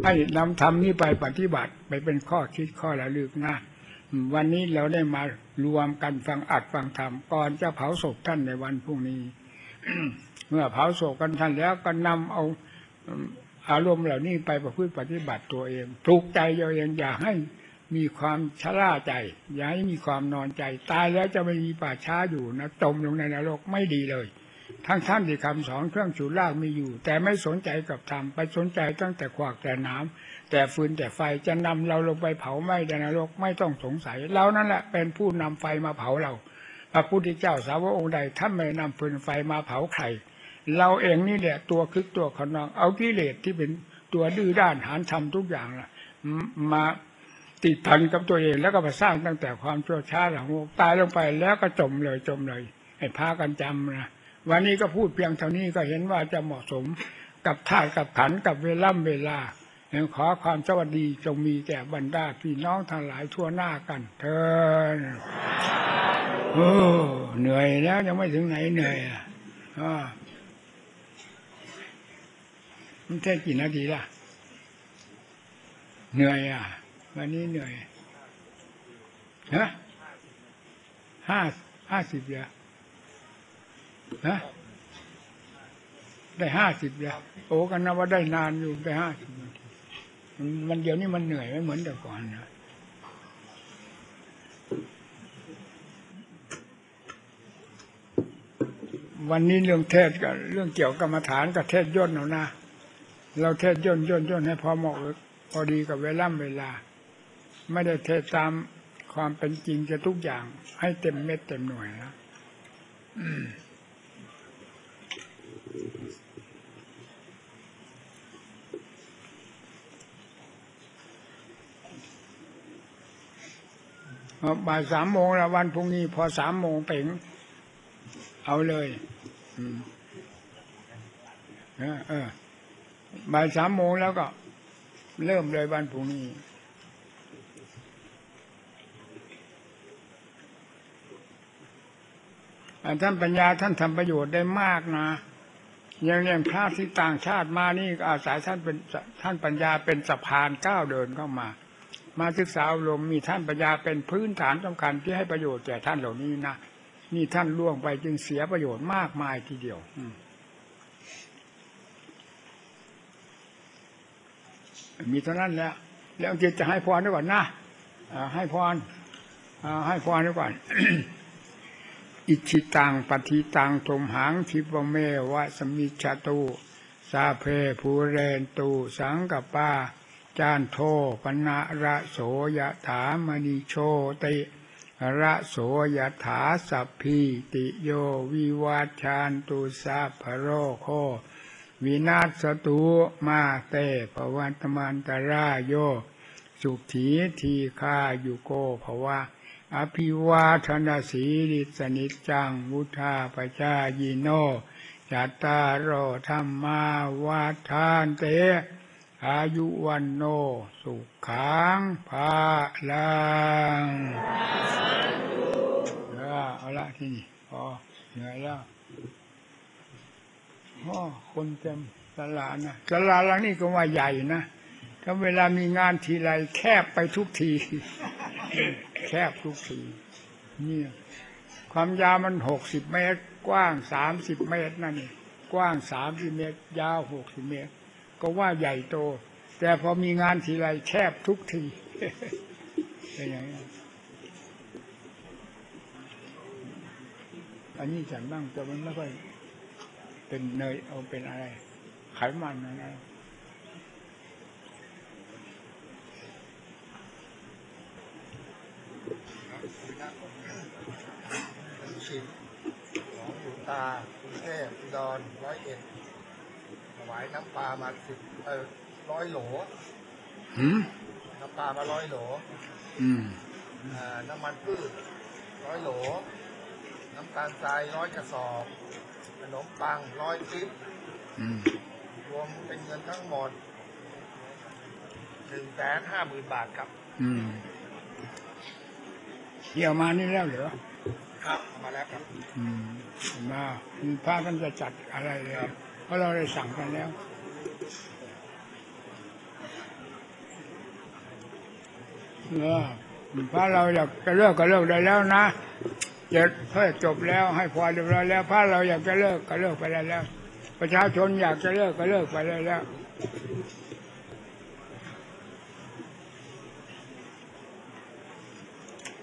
Speaker 1: ให้นำธรรมนี้ไปปฏิบัติไปเป็นข้อคิดข้อระลึกนะ วันนี้เราได้มารวมกันฟังอัดฟังธรรมก่อนจะเผาศพท่านในวันพรุ่งนี้ เมื่อเผาศพกันท่านแล้วก็นำเอาอารมณ์เหล่านี้ไปประพฤติปฏิบัติตัวเองปลุกใจตัวเองอย่าให้มีความชราใจ อย่าให้มีความนอนใจ ตายแล้วจะไม่มีป่าช้าอยู่นะจมลงในนรกไม่ดีเลย ทั้งท่านที่คำสอนเครื่องฉุดลากมีอยู่ แต่ไม่สนใจกับธรรมไปสนใจตั้งแต่ขวากแต่น้ำ แต่ฟืนแต่ไฟจะนำเราลงไปเผาไหม้ในนรกไม่ต้องสงสัยเรานั่นแหละเป็นผู้นำไฟมาเผาเรา พระพุทธเจ้าสาวกองค์ใดท่านไม่นำฟืนไฟมาเผาใครเราเองนี่แหละตัวคึกตัวขนองเอากิเลสที่เป็นตัวดื้อด้านหานทำทุกอย่างล่ะมาติดพันกับตัวเองแล้วก็มาสร้างตั้งแต่ความชั่วช้าหลังโลกตายลงไปแล้วก็จมเลยจมเลย ให้พากันจำนะวันนี้ก็พูดเพียงเท่านี้ก็เห็นว่าจะเหมาะสมกับท่าตุกับขันกับเวล่ำเวลา ขอความสวัสดีจงมีแก่บรรดาพี่น้องทั้งหลายทั่วหน้ากันเถิดโอ้เหนื่อยแล้วยังไม่ถึงไหนเหนื่อยอะอ่ามันแค่กี่นาทีล่ะ เหนื่อยอะ วันนี้เหนื่อยฮะห้าห้าสิบเดียฮะได้ห้าสิบเดียโอ้กันนะว่าได้นานอยู่ได้ห้าสิบ มันเดี๋ยวนี้มันเหนื่อยไม่เหมือนแต่ก่อนนะวันนี้เรื่องเทศกับเรื่องเกี่ยวกับกรรมฐานกับเทศย่นเอานะเราเทศย่นย่นย่นให้พอเหมาะพอดีกับเวลาเวลา ไม่ได้เทศตามความเป็นจริงจะทุกอย่าง ให้เต็มเม็ดเต็มหน่วยนะ บ่ายสามโมงแล้ววันพรุ่งนี้พอสามโมงเป่ง เอาเลยเออเออบ่ายสามโมงแล้วก็ เริ่มเลยวันพรุ่งนี้ท่านปัญญาท่านทำประโยชน์ได้มากนะอย่างอย่างพระที่ต่างชาติมานี่อาศัยท่านเป็นท่านปัญญาเป็นสะพานก้าวเดินเข้ามา มาศึกษาอบรมมีท่านปัญญาเป็นพื้นฐานสำคัญที่ให้ประโยชน์แก่ท่านเหล่านี้นะนี่ท่านล่วงไปจึงเสียประโยชน์มากมายทีเดียวมมีเท่านั้นแหละแล้วจิตจะให้พรด้วยก่อนนะให้พรให้พรด้วยก่อนอิชิตังปฏิตังทมหังทิปเมวะสมิชตุสาเพภูเรนตู สังกปา จานโทปนะระโสยถามณิโชติระโสยถาสัพพีติโยวิวัชชานตุสัพพะโรโควินาศตุมาเตภวันตมันตรายโย สุขีทีคาอยู่โกภวะ อภิวาทนาสีริสนิจจังวุธาปจายิโนจัตตารโอธรรมาวาทานเต อายุวันโนสุขังภาลังเออเอาละที่นี่พอเหนื่อยแล้วโอ้คนเต็มตลาดนะตลาดหลังนี้ก็ว่าใหญ่นะถ้าเวลามีงานทีไรแคบไปทุกที แคบทุกทีนี่ความยาวมันหกสิบเมตร กว้างสามสิบเมตรนั่นกว้างสามสิบเมตร ยาวหกสิบเมตร ก็ว่าใหญ่โต แต่พอมีงานทีไรแคบทุกทีเป็นอย่างนี้อันนี้ฉันบ้างแต่มันไม่ค่อยเป็นเนยเอาเป็นอะไรไขมันอะไร
Speaker 2: ชิของหลวงตากรุงเทพอุดรร้อยเอ็ด วายน้ำปลามาสิบเออร้อยโหล
Speaker 1: หืม
Speaker 2: น้ำปลามาร้อยโหล
Speaker 1: อืม
Speaker 2: อ่าน้ำมันพืชร้อยโหล น้ำตาลทรายร้อยกระสอบขนมปังร้อยจิ๊บ
Speaker 1: อืม
Speaker 2: รวมเป็นเงินทั้งหมดหนึ่งแสนห้าหมื่นบาทครับ
Speaker 1: อืมเกี่ยวมานี่แล้วเหรอ
Speaker 2: ครับเอามาแล้วครับ
Speaker 1: อืมมามีพระท่านจะจัดอะไรเลย เพราะเราได้สั่งกันแล้ว เออพระเราอยากจะเลิกก็เลิกได้แล้วนะเจ็ดเพื่อจบแล้วให้พอเรียบร้อยแล้วพระเราอยากจะเลิกก็เลิกไปได้แล้ว ประชาชนอยากจะเลิกก็เลิกไปได้แล้ว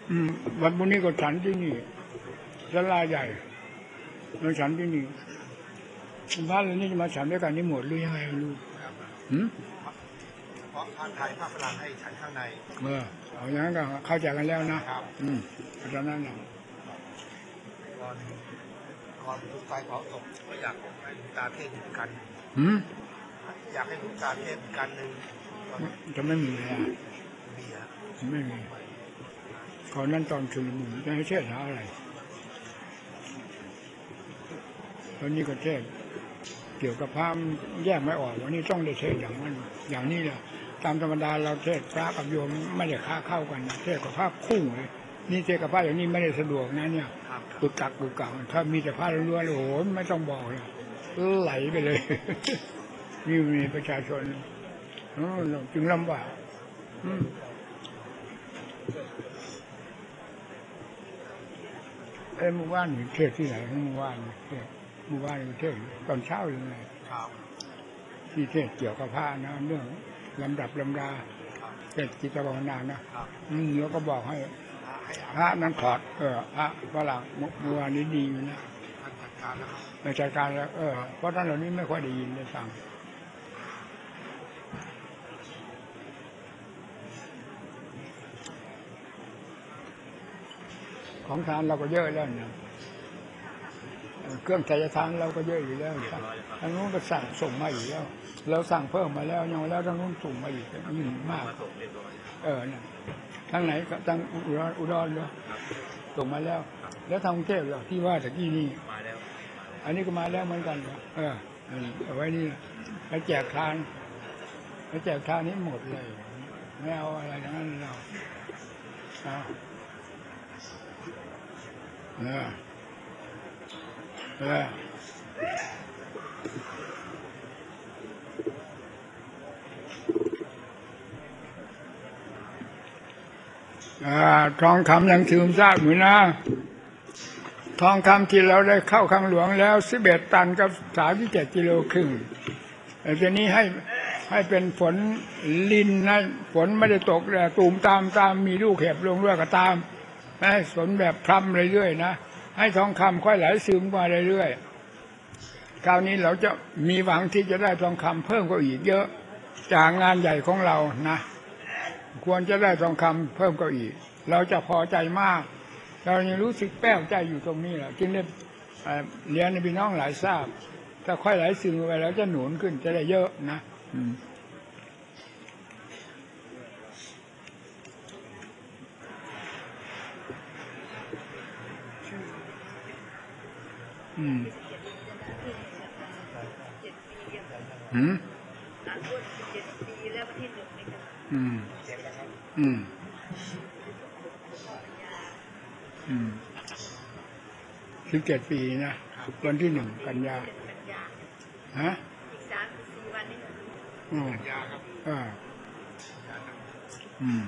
Speaker 1: อืมวันพรุ่งนี้ก็ฉันที่นี่ศาลาใหญ่มาฉันที่นี่ พระเรานี่จะมาฉันด้วยกันนี่หมดหรือยังไงไม่รู้หืม
Speaker 2: เพราะพระไทยพระฝรั่งให้ฉันข้างใน
Speaker 1: เออเอาอย่างนั้นก็เข้าใจกันแล้วนะ
Speaker 2: ครับ
Speaker 1: อืมเพราะฉะนั้นน่ะ
Speaker 2: ก่อนก่อนถูกไฟเผาศพก็อยากให้หลวงตาเทศน์อีกกัน
Speaker 1: หืม
Speaker 2: อยากให้หลวงตาเทศน์อีกกันหนึ่งตอน
Speaker 1: จะไม่มีเวลา
Speaker 2: เบียร์
Speaker 1: ไม่มีก่อนนั้นตอนชุลมุนจะให้เทศหาอะไรตอนนี้ก็เทศ เกี่ยวกับพระแยกไม่ออกวันนี้ต้องได้เทศอย่างนั้นอย่างนี้แหละตามธรรมดาเราเทศพระกับโยมไม่ได้ค้าเข้ากันเทศกับพระคู่เลยนี่เทศกับพระอย่างนี้ไม่ได้สะดวกนะเนี่ย
Speaker 2: ครับ
Speaker 1: กุกกักกุกกักถ้ามีแต่ผ้าล้วนๆโอ้โหไม่ต้องบอกเลยไหลไปเลยนี่มีประชาชนเออจึงลำบากเอ้เมื่อวานเทศที่ไหนเมื่อวานเทศ มื่อวานนี่เทศตอนเช้ายังไง
Speaker 2: ครับ
Speaker 1: ที่เทศเกี่ยวกับผ้านะเรื่องลำดับลำดาเทศกิจภาวนานะครับอืมแล้วก็บอกให้
Speaker 2: ให้
Speaker 1: พระนั้นถอดเออพระฝรั่งเมื่อวานนี้ดีอยู่นะ
Speaker 2: ท่านจัดการแล้วครับ
Speaker 1: ในจัดการแล้วเออเพราะท่านเหล่านี้ไม่ค่อยได้ยินได้ฟังของทานเราก็เยอะแล้วเนี่ย เออเครื่องใจทานเราก็เยอะอยู่แล้วทางนู้นก็สั่งส่งมาอีกแล้วเราสั่งเพิ่มมาแล้วยังแล้วทางนู้นส่งมาอีกยิ่งมาก เออเนี่ยทางไหนก็ทางอุดรอุดรเลยส่งมาแล้ว แล้วทางกรุงเทพเหรอที่ว่าตะกี้นี่
Speaker 3: มาแล้ว
Speaker 1: อันนี้ก็มาแล้วเหมือนกันเหรอเอออันนี้เอาไว้นี่ไปแจกทานไปแจกทานนี้หมดเลยไม่เอาอะไรทั้งนั้นเราเอาเออ เออทองคำยังถือซากอยู่นะ ทองคำที่เราได้เข้าคลังหลวงแล้วสิบเอ็ดตันกับสามที่เจ็ดกิโลครึ่งแต่ทีนี้ให้ให้เป็นฝนลินนะฝนไม่ได้ตกแต่ตูมตามตามมีลูกเห็บลงด้วยก็ตามให้ฝนแบบพรำเรื่อยๆนะ ให้ทองคำค่อยไหลซึมมาเรื่อยๆคราวนี้เราจะมีหวังที่จะได้ทองคำเพิ่มก็อีกเยอะจากงานใหญ่ของเรานะ ควรจะได้ทองคำเพิ่มก็อีก เราจะพอใจมาก เรายังรู้สึกแป้วใจอยู่ตรงนี้แหละจึงได้เอ่เรียนในพี่น้องหลายทราบ ถ้าค่อยไหลซึมไปแล้วจะหนุนขึ้นจะได้เยอะนะ อืม อืมอืมอืม อืม อืมสิบเจ็ดปีนะวันที่หนึ่งกันยาฮะอืม
Speaker 2: ยาครับ
Speaker 1: อ่าอืม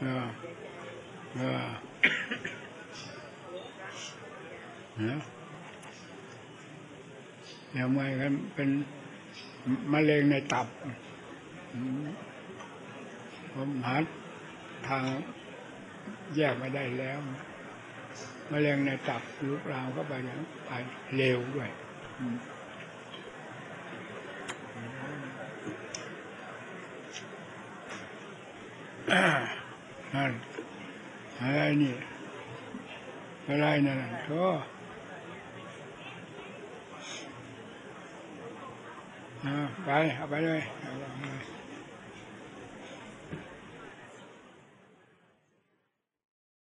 Speaker 1: เออเออเนอะแล้วไม่กันเป็นมะเร็งในตับ ผมหาทางแยกไม่ได้แล้วมะเร็งในตับลุกรามเข้าไปเนี่ยไปเร็วด้วยอ่า นั่นอะไรนี่อะไรนั่นโธ่อ่าไปเอาไปเอาไปเลย